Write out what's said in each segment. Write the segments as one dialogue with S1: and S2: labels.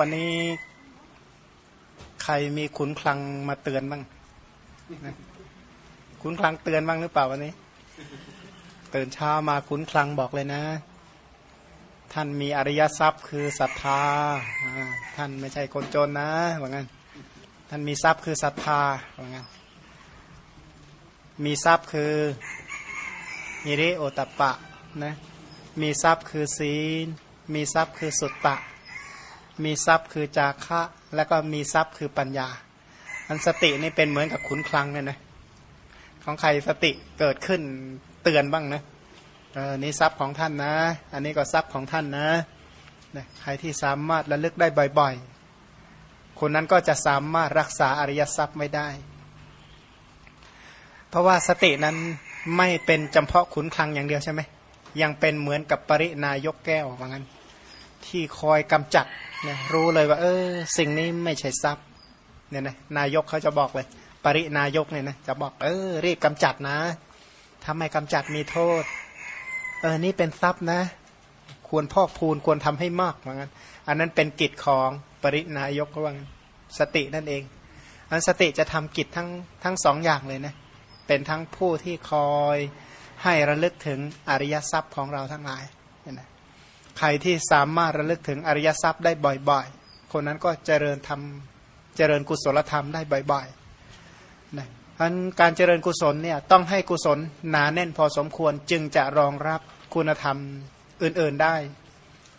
S1: วันนี้ใครมีขุนคลังมาเตือนบ้างขุนคลังเตือนบ้างหรือเปล่าวันนี้ตื่นเช้ามาขุนคลังบอกเลยนะ ท่านมีอริยทรัพย์คือศรัทธาท่านไม่ใช่คนจนนะว่างั้นท่านมีทรัพย์คือศรัทธาว่างั้นมีทรัพย์คือมิริโอตปปะนะมีทรัพย์คือศีล มีทรัพย์คือสุตตะ มีทรัพย์คือจาคะ แล้วก็มีทรัพย์คือปัญญา อันสตินี่เป็นเหมือนกับขุนคลังเนี่ยนะของใครสติเกิดขึ้นเตือนบ้างนะเออนี่ทรัพย์ของท่านนะ อันนี้ก็ทรัพย์ของท่านนะนะใครที่สามารถระลึกได้บ่อยๆ คนนั้นก็จะสามารถรักษาอริยทรัพย์ไม่ได้ เพราะว่าสตินั้นไม่เป็นจำเพาะขุนคลังอย่างเดียวใช่ไหมยังเป็นเหมือนกับปรินายกแก้วว่างั้น ที่คอยกำจัดเนี่ยรู้เลยว่า เออ สิ่งนี้ไม่ใช่ทรัพย์เนี่ยนะนายกเขาจะบอกเลย ปรินายกเนี่ยนะจะบอกเออรีบกำจัดนะทำไมกำจัดมีโทษ เออนี่เป็นทรัพย์นะ ควรพอกพูนควรทำให้มากว่างั้นอันนั้นเป็นกิจของปรินายกว่างสตินั่นเอง อันสติจะทำกิจทั้งทั้งสองอย่างเลยนะเป็นทั้งผู้ที่คอยให้ระลึกถึงอริยทรัพย์ของเราทั้งหลาย ใครที่สามารถระลึกถึงอริยทรัพย์ได้บ่อยๆ คนนั้นก็เจริญทำเจริญกุศลธรรมได้บ่อยๆนะอันการเจริญกุศลเนี่ยต้องให้กุศลหนาแน่นพอสมควรจึงจะรองรับคุณธรรมอื่นๆได้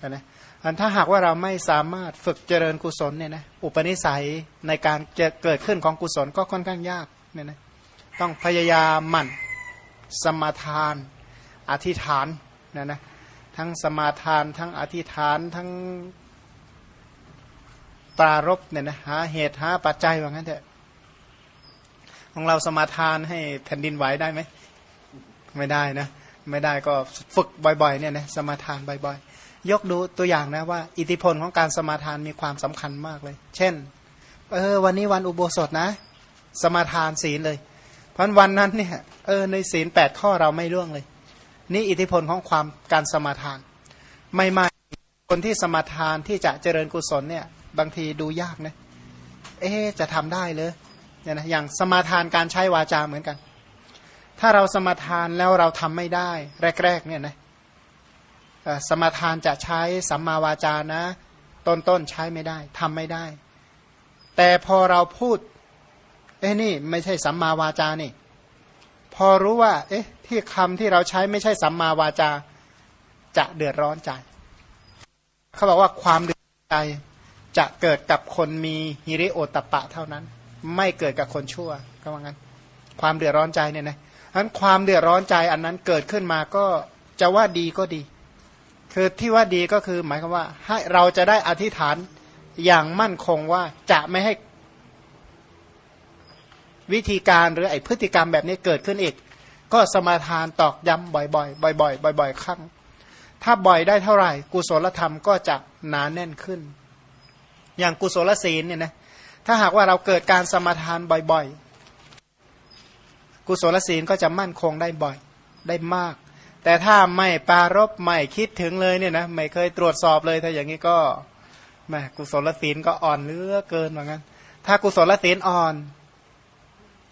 S1: นะอันถ้าหากว่าเราไม่สามารถฝึกเจริญกุศลเนี่ยนะอุปนิสัยในการจะเกิดขึ้นของกุศลก็ค่อนข้างยากเนี่ยนะต้องพยายามหมั่นสมาทาน อธิษฐานนะนะ ทั้งสมาทาน ทั้งอธิษฐานทั้งปรารบเนี่ยนะหาเหตุหาปัจจัยว่างั้นเถอะของเราสมาทานให้แผ่นดินไหวได้ไหมไม่ได้นะ ไม่ได้ก็ฝึกบ่อยๆเนี่ยนะสมาทานบ่อยๆ ยกดูตัวอย่างนะว่า อิทธิพลของการสมาทานมีความสำคัญมากเลย เช่นเออวันนี้วันอุโบสถนะ สมาทานศีลเลย เพราะวันนั้นเนี่ยเออในศีลแปดข้อเราไม่ล่วงเลย นี่อิทธิพลของความการสมาทาน ไม่ไม่คนที่สมาทานที่จะเจริญกุศลเนี่ยบางทีดูยากนะเอ๊จะทำได้เลยเนี่ยนะอย่างสมาทานการใช้วาจาเหมือนกัน ถ้าเราสมาทานแล้วเราทำไม่ได้ แรกๆเนี่ยนะสมาทานจะใช้สัมมาวาจานะ ต้นๆใช้ไม่ได้ทำไม่ได้ แต่พอเราพูดเอ้นี่ไม่ใช่สัมมาวาจานี่ พอรู้ว่า เอ๊ะ ที่คำที่เราใช้ไม่ใช่สัมมาวาจาจะเดือดร้อนใจ เขาบอกว่าความเดือดใจจะเกิดกับคนมีฮิริโอตปะเท่านั้น ไม่เกิดกับคนชั่วก็ว่างั้น ความเดือดร้อนใจเนี่ยนะฉะนั้นความเดือดร้อนใจอันนั้นเกิดขึ้นมาก็จะว่าดีก็ดี คือที่ว่าดีก็คือหมายความว่า ให้เราจะได้อธิษฐานอย่างมั่นคงว่าจะไม่ให้วิธีการหรือไอพฤติกรรมแบบนี้เกิดขึ้นอีก ก็สมาทานตอกย้ำบ่อยๆ บ่อยๆ บ่อยๆ ครั้ง ถ้าบ่อยได้เท่าไหร่ กุศลธรรมก็จะหนาแน่นขึ้น อย่างกุศลศีลเนี่ยนะ ถ้าหากว่าเราเกิดการสมาทานบ่อยๆ กุศลศีลก็จะมั่นคงได้บ่อยได้มาก แต่ถ้าไม่ปารบไม่คิดถึงเลยเนี่ยนะไม่เคยตรวจสอบเลยถ้าอย่างนี้ก็แม่กุศลศีลก็อ่อนเลือเกินเหมือนกันถ้ากุศลศีลอ่อน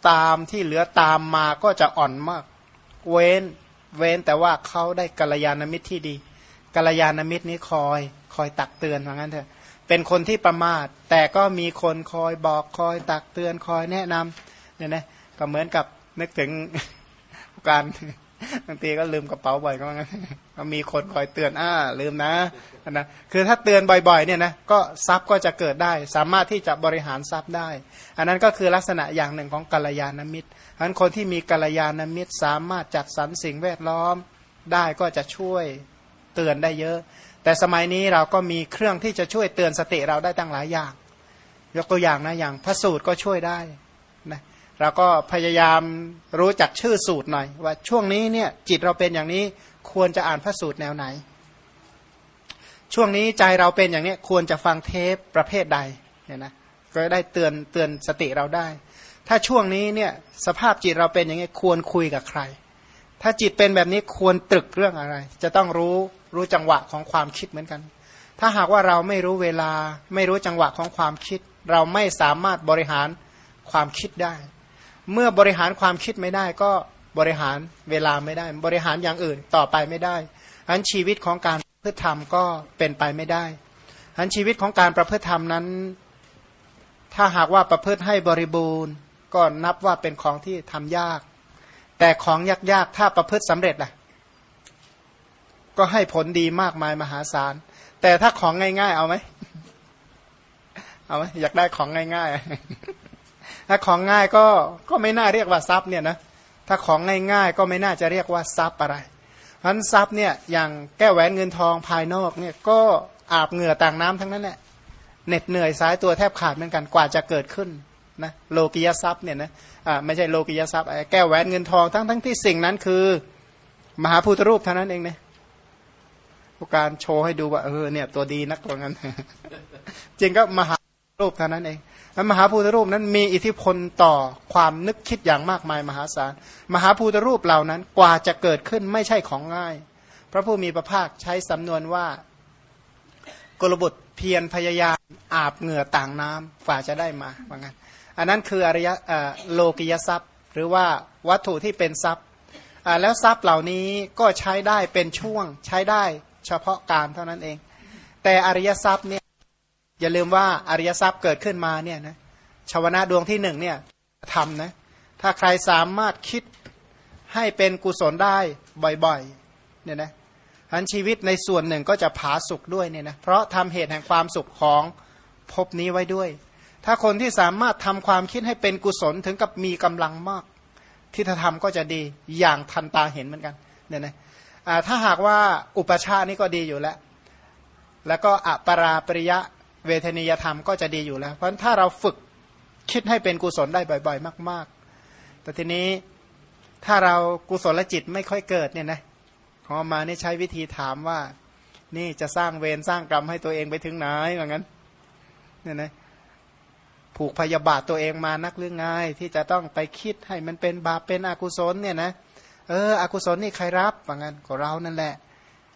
S1: ตามที่เหลือตามมาก็จะอ่อนมาก เว้น เว้นแต่ว่าเขาได้กัลยาณมิตรที่ดีกัลยาณมิตรนี้คอย คอยตักเตือนเหมือนกันเถอะเป็นคนที่ประมาท แต่ก็มีคนคอยบอกคอยตักเตือนคอยแนะนำเนี่ยนะก็เหมือนกับนึกถึงการ บางทีก็ลืมกระเป๋าบ่อยก็งั้นก็มีคนคอยเตือนอ่าลืมนะนะคือถ้าเตือนบ่อยๆเนี่ยนะก็ทรัพย์ก็จะเกิดได้ สามารถที่จะบริหารทรัพย์ได้ อันนั้นก็คือลักษณะอย่างหนึ่งของกัลยาณมิตรฉะนั้นคนที่มีกัลยาณมิตร สามารถจัดสรรสิ่งแวดล้อมได้ก็จะช่วยเตือนได้เยอะ แต่สมัยนี้เราก็มีเครื่องที่จะช่วยเตือนสติเราได้ตั้งหลายอย่าง ยกตัวอย่างนะอย่างพระสูตรก็ช่วยได้ เราก็พยายามรู้จักชื่อสูตรหน่อย ว่าช่วงนี้เนี่ยจิตเราเป็นอย่างนี้ควรจะอ่านพระสูตรแนวไหน ช่วงนี้ใจเราเป็นอย่างนี้ควรจะฟังเทปประเภทใดเนี่ยนะก็ได้เตือนเตือนสติเราได้ ถ้าช่วงนี้เนี่ยสภาพจิตเราเป็นอย่างนี้ควรคุยกับใคร ถ้าจิตเป็นแบบนี้ควรตรึกเรื่องอะไร จะต้องรู้รู้จังหวะของความคิดเหมือนกัน ถ้าหากว่าเราไม่รู้เวลา ไม่รู้จังหวะของความคิด เราไม่สามารถบริหารความคิดได้ เมื่อบริหารความคิดไม่ได้ก็บริหารเวลาไม่ได้ บริหารอย่างอื่นต่อไปไม่ได้อันชีวิตของการประพฤติธรรมก็เป็นไปไม่ได้อันชีวิตของการประพฤติธรรมนั้น ถ้าหากว่าประพฤติให้บริบูรณ์ ก็นับว่าเป็นของที่ทำยาก แต่ของยากๆถ้าประพฤติสำเร็จล่ะ ก็ให้ผลดีมากมายมหาศาล แต่ถ้าของง่าย ๆ เอาไหมเอาไหมอยากได้ของง่าย ๆ ถ้าของง่ายก็ก็ไม่น่าเรียกว่าทรัพย์เนี่ยนะถ้าของง่ายๆก็ไม่น่าจะเรียกว่าทรัพย์อะไรพันทรัพย์เนี่ยอย่างแก้แหวนเงินทองภายนอกเนี่ยก็อาบเหงื่อต่างน้ำทั้งนั้นแหละเหน็ดเหนื่อยสายตัวแทบขาดเหมือนกันกว่าจะเกิดขึ้นนะโลกิยทรัพย์เนี่ยนะอ่าไม่ใช่โลกิยทรัพย์แก้แหวนเงินทองทั้งทั้งที่สิ่งนั้นคือ มหาพุทธรูปเท่านั้นเองเนี่ยการโชว์ให้ดูว่าเออเนี่ยตัวดีนักตรงนั้น จริงก็มหารูปเท่านั้นเอง มหาพุทธรูปนั้นมีอิทธิพลต่อความนึกคิดอย่างมากมายมหาศาล มหาพุทธรูปเหล่านั้นกว่าจะเกิดขึ้นไม่ใช่ของง่าย พระผู้มีพระภาคใช้สำนวนว่ากลบุตรเพียรพยายามอาบเหงื่อต่างน้ำกว่าจะได้มาว่างั้นอันนั้นคืออริยโลกิยทรัพย์ หรือว่าวัตถุที่เป็นทรัพย์แล้วทรัพย์เหล่านี้ก็ใช้ได้เป็นช่วงใช้ได้เฉพาะการเท่านั้นเอง แต่อริยทรัพย์เนี่ย อย่าลืมว่าอริยทรัพย์เกิดขึ้นมาเนี่ยนะชาวนะดวงที่หนึ่งเนี่ยทำนะถ้าใครสามารถคิดให้เป็นกุศลได้บ่อยๆเนี่ยนะอันชีวิตในส่วนหนึ่งก็จะผาสุกด้วยเนี่ยนะเพราะทำเหตุแห่งความสุขของภพนี้ไว้ด้วย ถ้าคนที่สามารถทำความคิดให้เป็นกุศลถึงกับมีกำลังมากที่ถ้าทำก็จะดีอย่างทันตาเห็นเหมือนกันเนี่ยนะถ้าหากว่าอุปชานี่ก็ดีอยู่แล้ว แล้วก็อปราปริยะ เวทนิยธรรมก็จะดีอยู่แล้ว เพราะถ้าเราฝึกคิดให้เป็นกุศลได้บ่อย ๆ มาก ๆ แต่ทีนี้ถ้าเรากุศลจิตไม่ค่อยเกิดเนี่ยนะของมานี่ใช้วิธีถามว่า นี่จะสร้างเวรสร้างกรรมให้ตัวเองไปถึงไหนอย่างนั้นเนี่ยนะผูกพยาบาทตัวเองมานักหรือไงที่จะต้องไปคิดให้มันเป็นบาปเป็นอกุศลเนี่ยนะเอออกุศลนี่ใครรับว่างั้นก็เรานั่นแหละ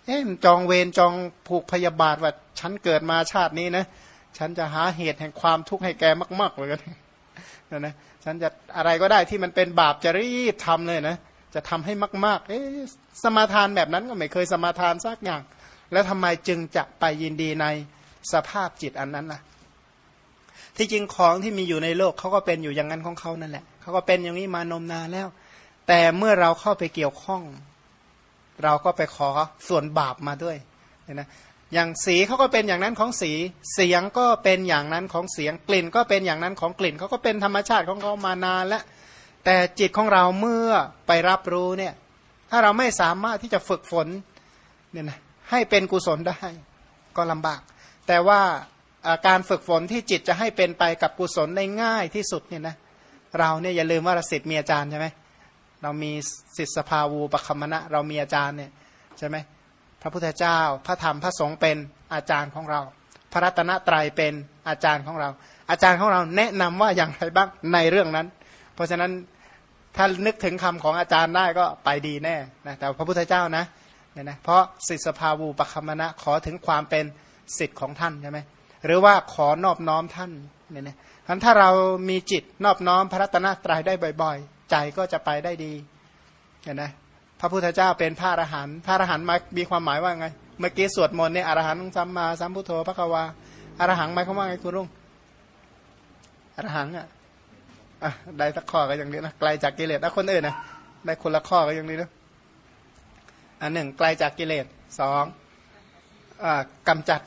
S1: เอ๊ะจองเวรจองผูกพยาบาทว่าฉันเกิดมาชาตินี้นะฉันจะหาเหตุแห่งความทุกข์ให้แกมาก ๆเลยกันนะนะฉันจะอะไรก็ได้ที่มันเป็นบาปจะรีบทำเลยนะจะทำให้มาก ๆ เอ๊ะสมาทานแบบนั้นก็ไม่เคยสมาทานสักอย่าง แล้วทำไมจึงจะไปยินดีในสภาพจิตอันนั้นล่ะ ที่จริงของที่มีอยู่ในโลกเขาก็เป็นอยู่อย่างนั้นของเขานั่นแหละเขาก็เป็นอย่างนี้มานมนานแล้ว แต่เมื่อเราเข้าไปเกี่ยวข้อง เราก็ไปขอส่วนบาปมาด้วยนะอย่างสีเขาก็เป็นอย่างนั้นของสี เสียงก็เป็นอย่างนั้นของเสียง กลิ่นก็เป็นอย่างนั้นของกลิ่นเขาก็เป็นธรรมชาติของเขามานานแล้วแต่จิตของเราเมื่อไปรับรู้เนี่ย ถ้าเราไม่สามารถที่จะฝึกฝนเนี่ยนะให้เป็นกุศลได้ก็ลำบาก แต่ว่าการฝึกฝนที่จิตจะให้เป็นไปกับกุศลได้ง่ายที่สุดเนี่ยนะเราเนี่ยอย่าลืมว่าเราสิทธิ์มีอาจารย์ใช่ไหม เรามีสิทธสภาวูปคัมมณะเรามีอาจารย์เนี่ยใช่ไหมพระพุทธเจ้า พระธรรมพระสงฆ์เป็นอาจารย์ของเรา พระรัตนตรัยเป็นอาจารย์ของเรา อาจารย์ของเราแนะนำว่าอย่างไรบ้างในเรื่องนั้น เพราะฉะนั้นถ้านึกถึงคำของอาจารย์ได้ก็ไปดีแน่นะแต่พระพุทธเจ้านะเนี่ยนะเพราะสิทธสภาวูปคัมมณะขอถึงความเป็นสิทธิ์ของท่านใช่ไหมหรือว่าขอนอบน้อมท่านเนี่ยนะถ้าเรามีจิตนอบน้อมพระรัตนตรัยได้บ่อยๆ ใจก็จะไปได้ดีเห็นไหมพระพุทธเจ้าเป็นพระอรหันต์พระอรหันต์มามีความหมายว่าไง เมื่อกี้สวดมนต์เนี่ยอรหันต์สัมมาสัมพุทโธพระกวาอรหังหมายความว่าไงคุณลุงอรหังอะอะได้สักข้อก็อย่างนี้นะไกลจากกิเลสแล้วคนอื่นนะได้คนละข้อก็อย่างนี้นะอันหนึ่งไกลจากกิเลสสองอกำจัด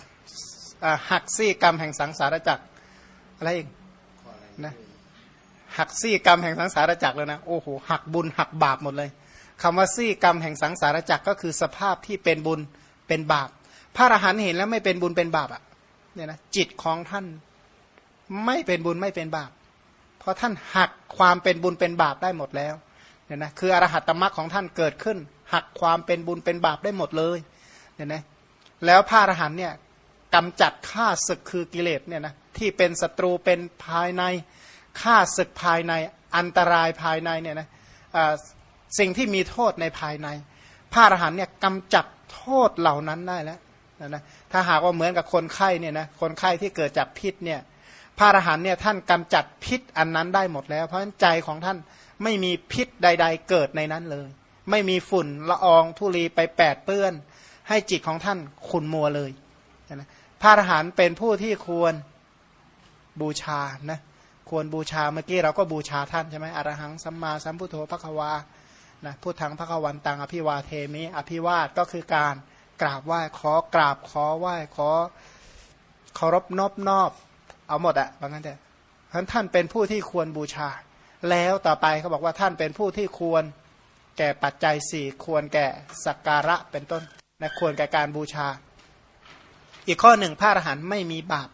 S1: หักซี่กรรมแห่งสังสารจักรอะไรอีก หักซี่กรรมแห่งสังสารจักรเลยนะโอ้โหหักบุญหักบาปหมดเลยคำว่าซี่กรรมแห่งสังสารจักรก็คือสภาพที่เป็นบุญเป็นบาป พระอรหันต์เห็นแล้วไม่เป็นบุญเป็นบาปอะเนี่ยนะจิตของท่านไม่เป็นบุญไม่เป็นบาป เพราะท่านหักความเป็นบุญเป็นบาปได้หมดแล้วเนี่ยนะคืออรหัตตมรรคของท่านเกิดขึ้น หักความเป็นบุญเป็นบาปได้หมดเลยเนี่ยนะแล้วพระอรหันต์เนี่ยกำจัดฆ่าศึกคือกิเลสเนี่ยนะที่เป็นศัตรูเป็นภายใน ฆ่าศึกภายในอันตรายภายในเนี่ยนะสิ่งที่มีโทษในภายใน พระอรหันเนี่ยกำจัดโทษเหล่านั้นได้แล้วนะนะถ้าหากว่าเหมือนกับคนไข้เนี่ยนะคนไข้ที่เกิดจากพิษเนี่ยพระอรหันต์เนี่ยท่านกำจัดพิษอันนั้นได้หมดแล้ว เพราะฉะนั้นใจของท่านไม่มีพิษใด ๆ เกิดในนั้นเลย ไม่มีฝุ่นละอองธุลีไปแปดเปื้อน ให้จิตของท่านขุนมัวเลยนะพระอรหันต์เป็นผู้ที่ควรบูชานะ ควรบูชาเมื่อกี้เราก็บูชาท่านใช่ไหมอรหังสัมมาสัมพุทโธพระควานะพูดทางพระควันตังอภิวาเทมิอภิวาทก็คือการกราบไหว้ขอกราบขอไหว้ขอเคารพนอบนอบเอาหมดอะว่างั้นแต่ท่านท่านเป็นผู้ที่ควรบูชา แล้วต่อไปเขาบอกว่าท่านเป็นผู้ที่ควรแก่ปัจจัยสี่ควรแก่สักการะเป็นต้นนะควรแก่การบูชา อีกข้อหนึ่งพระอรหันต์ไม่มีบาป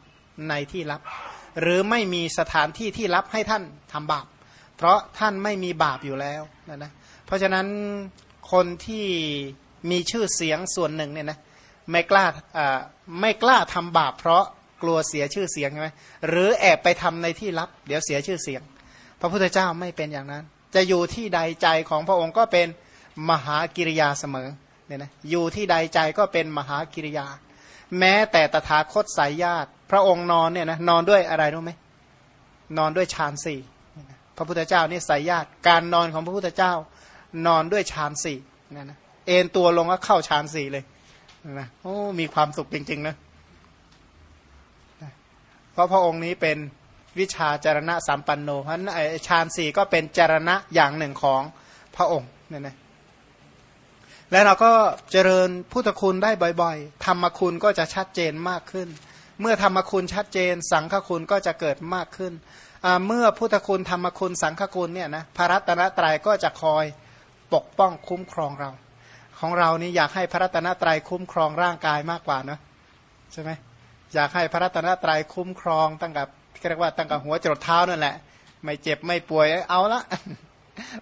S1: ในที่ลับ หรือไม่มีสถานที่ที่รับให้ท่านทำบาป เพราะท่านไม่มีบาปอยู่แล้วนะนะเพราะฉะนั้นคนที่มีชื่อเสียงส่วนหนึ่งเนี่ยนะไม่กล้าไม่กล้าทำบาป เพราะกลัวเสียชื่อเสียงใช่ไหมหรือแอบไปทำในที่ลับ เดี๋ยวเสียชื่อเสียง พระพุทธเจ้าไม่เป็นอย่างนั้น จะอยู่ที่ใดใจของพระองค์ก็เป็นมหากิริยาเสมอเนี่ยนะอยู่ที่ใดใจก็เป็นมหากิริยา แม้แต่ตถาคตสายญาติ พระองค์นอนเนี่ยนะนอนด้วยอะไรรู้ไหมนอนด้วยฌานสี่พระพุทธเจ้านี่สายญาติการนอนของพระพุทธเจ้านอนด้วยฌานสี่นะนะเอ็นตัวลงก็เข้าฌานสี่เลยนะโอ้มีความสุขจริง ๆ นะเพราะพระองค์นี้เป็นวิชาจารณะสัมปันโนเพราะนั้นฌานสี่ก็เป็นจารณะอย่างหนึ่งของพระองค์เนี่ยนะและเราก็เจริญพุทธคุณได้บ่อย ๆ ธรรมคุณก็จะชัดเจนมากขึ้น เมื่อธรรมคุณชัดเจน สังฆคุณก็จะเกิดมากขึ้น เมื่อพุทธคุณธรรมคุณสังฆคุณเนี่ยนะพระรัตนตรัยก็จะคอยปกป้องคุ้มครองเรา ของเรานี่อยากให้พระรัตนตรัยคุ้มครองร่างกายมากกว่านะใช่ไหมอยากให้พระรัตนตรัยคุ้มครองตั้งแต่เรียกว่าตั้งแต่หัวจรดเท้านั่นแหละ ไม่เจ็บไม่ป่วยเอาละ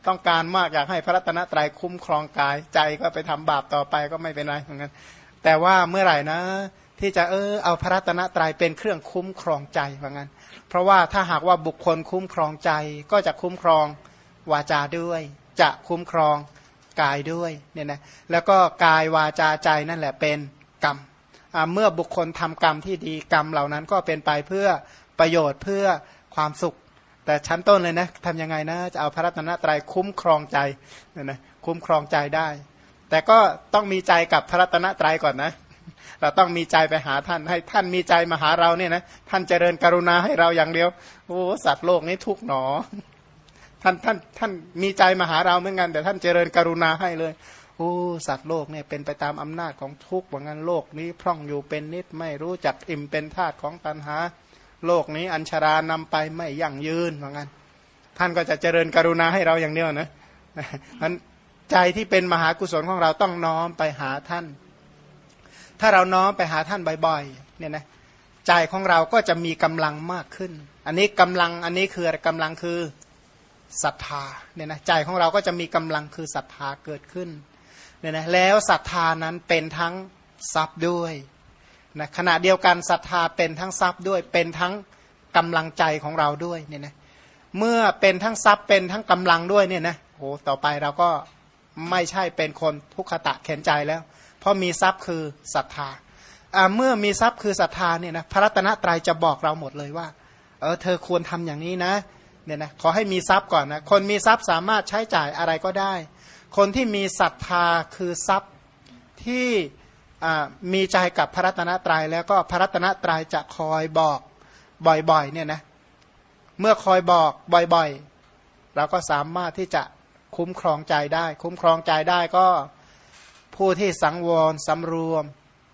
S1: ต้องการมากอยากให้พระรัตนตรัยคุ้มครองกายใจก็ไปทำบาปต่อไปก็ไม่เป็นไรเหมือนกันแต่ว่าเมื่อไหร่นะ ที่จะเออเอาพระรัตนตรัยเป็นเครื่องคุ้มครองใจเหมือนกันเพราะว่าถ้าหากว่าบุคคลคุ้มครองใจ ก็จะคุ้มครองวาจาด้วย จะคุ้มครองกายด้วยเนี่ยนะแล้วก็กายวาจาใจนั่นแหละเป็นกรรมเมื่อบุคคลทำกรรมที่ดีกรรมเหล่านั้นก็เป็นไปเพื่อประโยชน์เพื่อความสุข แต่ชั้นต้นเลยนะทำยังไงนะจะเอาพระรัตนตรัยคุ้มครองใจเนี่ยนะคุ้มครองใจได้ แต่ก็ต้องมีใจกับพระรัตนตรัยก่อนนะ เราต้องมีใจไปหาท่าน ให้ท่านมีใจมาหาเราเนี่ยนะท่านเจริญกรุณาให้เราอย่างเดียวโอ้สัตว์โลกนี้ทุกหนอ ท่านท่านท่านมีใจมาหาเราเหมือนกัน แต่ท่านเจริญกรุณาให้เลยโอ้สัตว์โลกเนี่ยเป็นไปตามอำนาจของทุกข์ว่างั้นโลกนี้ พร่องอยู่เป็นนิดไม่รู้จักอิ่มเป็นธาตุของตัณหา โลกนี้อัญชารานำไปไม่ยั่งยืนว่างั้น ท่านก็จะเจริญกรุณาให้เราอย่างเดียวนะนั้นใจที่เป็นมหากุศลของเราต้องน้อมไปหาท่าน ถ้าเราน้อมไปหาท่านบ่อยๆเนี่ยนะใจของเราก็จะมีกำลังมากขึ้น อันนี้กำลังอันนี้คือกำลังคือศรัทธาเนี่ยนะใจของเราก็จะมีกำลังคือศรัทธาเกิดขึ้นเนี่ยนะแล้วศรัทธานั้นเป็นทั้งทรัพย์ด้วยนะขณะเดียวกันศรัทธาเป็นทั้งทรัพย์ด้วย เป็นทั้งกำลังใจของเราด้วยเนี่ยนะเมื่อเป็นทั้งทรัพย์เป็นทั้งกำลังด้วยเนี่ยนะโอ้ต่อไปเราก็ไม่ใช่เป็นคนทุกขตะเข็นใจแล้ว เพราะมีทรัพย์คือศรัทธาเมื่อมีทรัพย์คือศรัทธาเนี่ยนะพระรัตนตรัยจะบอกเราหมดเลยว่าเออเธอควรทำอย่างนี้นะเนี่ยนะขอให้มีทรัพย์ก่อนนะคนมีทรัพย์สามารถใช้จ่ายอะไรก็ได้ คนที่มีศรัทธาคือทรัพย์ที่มีใจกับพระรัตนตรัยแล้วก็พระรัตนตรัยจะคอยบอกบ่อยๆเนี่ยนะเมื่อคอยบอกบ่อยๆ เราก็สามารถที่จะคุ้มครองใจได้ คุ้มครองใจได้ก็ ผู้ที่สังวรสำรวม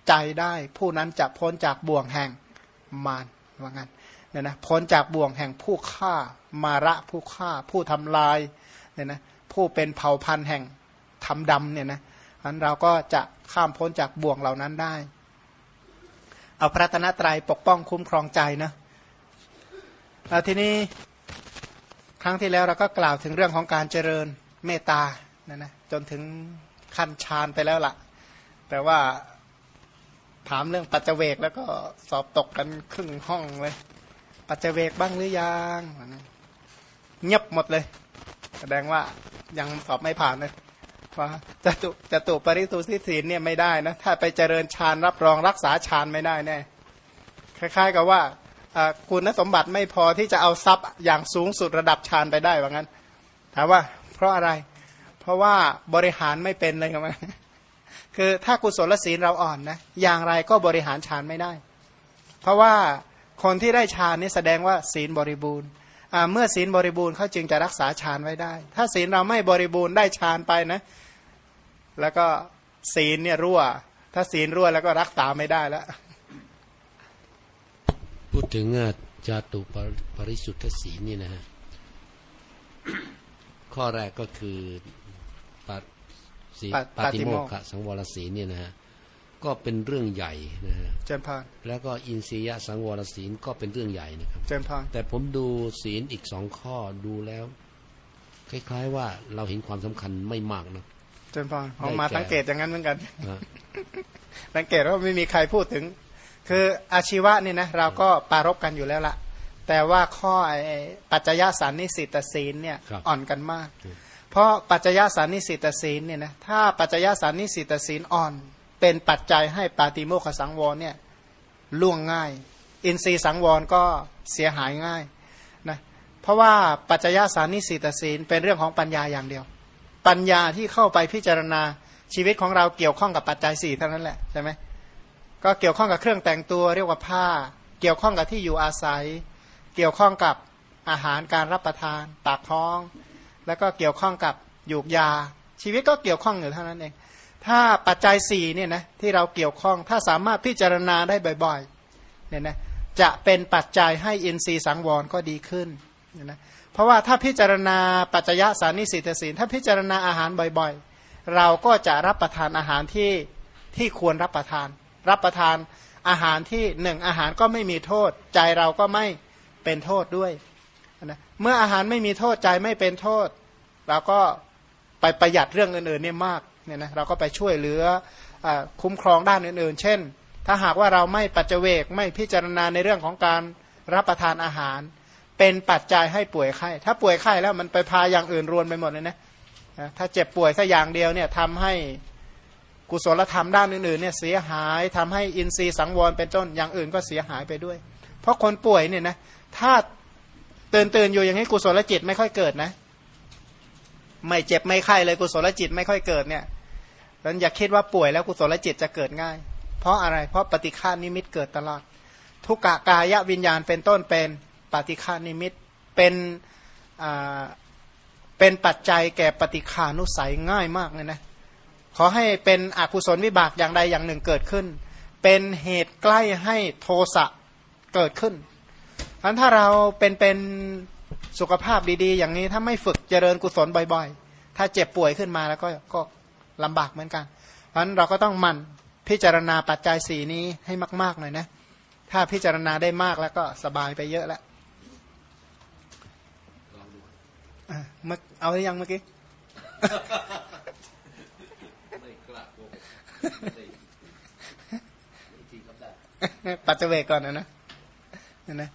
S1: ใจได้ ผู้นั้นจะพ้นจากบ่วงแห่งมารว่างั้นเนี่ยนะพ้นจากบ่วงแห่งผู้ฆ่ามาระผู้ฆ่า ผู้ทำลายเนี่ยนะผู้เป็นเผ่าพันธุ์แห่งทำดำเนี่ยนะอันเราก็จะข้ามพ้นจากบ่วงเหล่านั้นได้ เอาพระตนตรัยปกป้องคุ้มครองใจนะทีนี้ครั้งที่แล้วเราก็กล่าวถึงเรื่องของการเจริญเมตตานะนะจนถึง ขั้นฌานไปแล้วละ่ะ แต่ว่าถามเรื่องปัจเจเวกแล้วก็สอบตกกันครึ่งห้องเลย ปัจเจเวกบ้างหรือยังเงียบหมดเลย แสดงว่ายังสอบไม่ผ่านเลยเพราะว่าจตุจะตุปริสุทธิศีลเนี่ยไม่ได้นะ ถ้าไปเจริญฌานรับรองรักษาฌานไม่ได้แน่คล้าย ๆ กับว่าคุณสมบัติไม่พอที่จะเอาทรัพย์อย่างสูงสุดระดับฌานไปได้ว่างั้น ถามว่าเพราะอะไร เพราะว่าบริหารไม่เป็นเลยครับคือถ้ากุศลศีลเราอ่อนนะอย่างไรก็บริหารฌานไม่ได้ เพราะว่าคนที่ได้ฌานนี่แสดงว่าศีลบริบูรณ์เมื่อศีลบริบูรณ์เขาจึงจะรักษาฌานไว้ได้ ถ้าศีลเราไม่บริบูรณ์ได้ฌานไปนะ แล้วก็ศีลเนี่ยรั่ว ถ้าศีลรั่วแล้วก็รักษาไม่ได้แล้ว
S2: พูดถึงจาตุปริสุทธศีลนี่นะฮะข้อแรกก็คือ ศีปาติโมกขสังวรศีลเนี่ยนะฮะก็เป็นเรื่องใหญ่นะฮะ
S1: เจนพาน
S2: แล้วก็อินทรียสังวรศีลก็เป็นเรื่องใหญ่นะครับ
S1: เจนพาน
S2: แต่ผมดูศีลอีกสองข้อดูแล้ว คล้าย ๆ ว่าเราเห็นความสำคัญไม่มากนะ
S1: เจนพานออกมาสังเกตอย่างนั้นเหมือนกันสังเกตว่าไม่มีใครพูดถึง คืออาชีวะนี่นะเราก็ปารบกันอยู่แล้วล่ะแต่ว่าข้อปัจจยสารนิสิตศีลเนี่ยอ่อนกันมาก เพราะปัจจยสารนิสิตศีลเนี่ยนะถ้าปัจจยสารนิสิตศีลอ่อน เป็นปัจจัยให้ปาติโมขสังวรเนี่ยล่วงง่าย อินทรีย์สังวรก็เสียหายง่ายนะเพราะว่าปัจจยสารนิสิตศีลเป็นเรื่องของปัญญาอย่างเดียว ปัญญาที่เข้าไปพิจารณาชีวิตของเราเกี่ยวข้องกับปัจจัยสี่เท่านั้นแหละใช่ไหมก็เกี่ยวข้องกับเครื่องแต่งตัวเรียกว่าผ้า เกี่ยวข้องกับที่อยู่อาศัย เกี่ยวข้องกับอาหารการรับประทานปากท้อง แล้วก็เกี่ยวข้องกับยูกยา ชีวิตก็เกี่ยวข้องอยู่เท่านั้นเอง ถ้าปัจจัยสี่เนี่ยนะที่เราเกี่ยวข้องถ้าสามารถพิจารณาได้บ่อยๆเนี่ยนะจะเป็นปัจจัยให้อินทรีย์สังวรก็ดีขึ้นเนี่ยนะเพราะว่าถ้าพิจารณาปัจจยสานิสิตศีลถ้าพิจารณาอาหารบ่อยๆ เราก็จะรับประทานอาหารที่ที่ควรรับประทาน รับประทานอาหารที่หนึ่งอาหารก็ไม่มีโทษ ใจเราก็ไม่เป็นโทษด้วยนะเมื่ออาหารไม่มีโทษใจไม่เป็นโทษ เราก็ไปประหยัดเรื่องอื่นๆเนี่ยมากเนี่ยนะเราก็ไปช่วยเหลืออคุ้มครองด้านอื่นๆ เช่น ถ้าหากว่าเราไม่ปัจเจเวกไม่พิจารณาในเรื่องของการรับประทานอาหาร เป็นปัจจัยให้ป่วยไข้ ถ้าป่วยไข้แล้วมันไปพาอย่างอื่นรวนไปหมดเลยนะถ้าเจ็บป่วยสัอย่างเดียวเนี่ยทำให้กุศลธรรมด้านอื่นๆเนี่ยเสียหายทำให้อินทรีย์สังวรเป็นต้นอย่างอื่นก็เสียหายไปด้วย เพราะคนป่วยเนี่ยนะถ้าตื่นตื่นอยู่อย่างนี้กุศลจิตไม่ค่อยเกิดนะ ไม่เจ็บไม่ไข้เลยกุศลจิตไม่ค่อยเกิดเนี่ยดังอย่าคิดว่าป่วยแล้วกุศลจิตจะเกิดง่าย เพราะอะไร เพราะปฏิฆานิมิตเกิดตลอด ทุกกะกายวิญญาณเป็นต้นเป็นปฏิฆานิมิตเป็นเป็นปัจจัยแก่ปฏิฆานุสัยง่ายมากเลยนะขอให้เป็นอกุศลวิบากอย่างใดอย่างหนึ่งเกิดขึ้น เป็นเหตุใกล้ให้โทสะเกิดขึ้นเพราะถ้าเราเป็นเป็น สุขภาพดีๆ อย่างนี้ถ้าไม่ฝึกเจริญกุศลบ่อยๆ ถ้าเจ็บป่วยขึ้นมาแล้วก็ก็ลำบากเหมือนกัน เพราะฉะนั้นเราก็ต้องมันพิจารณาปัจจัยสีนี้ให้มากๆหน่อยนะ ถ้าพิจารณาได้มากแล้วก็สบายไปเยอะแล้วเอเอาหรือยังเมื่อกี้ปัจเจเวกก่อนนะนะนะ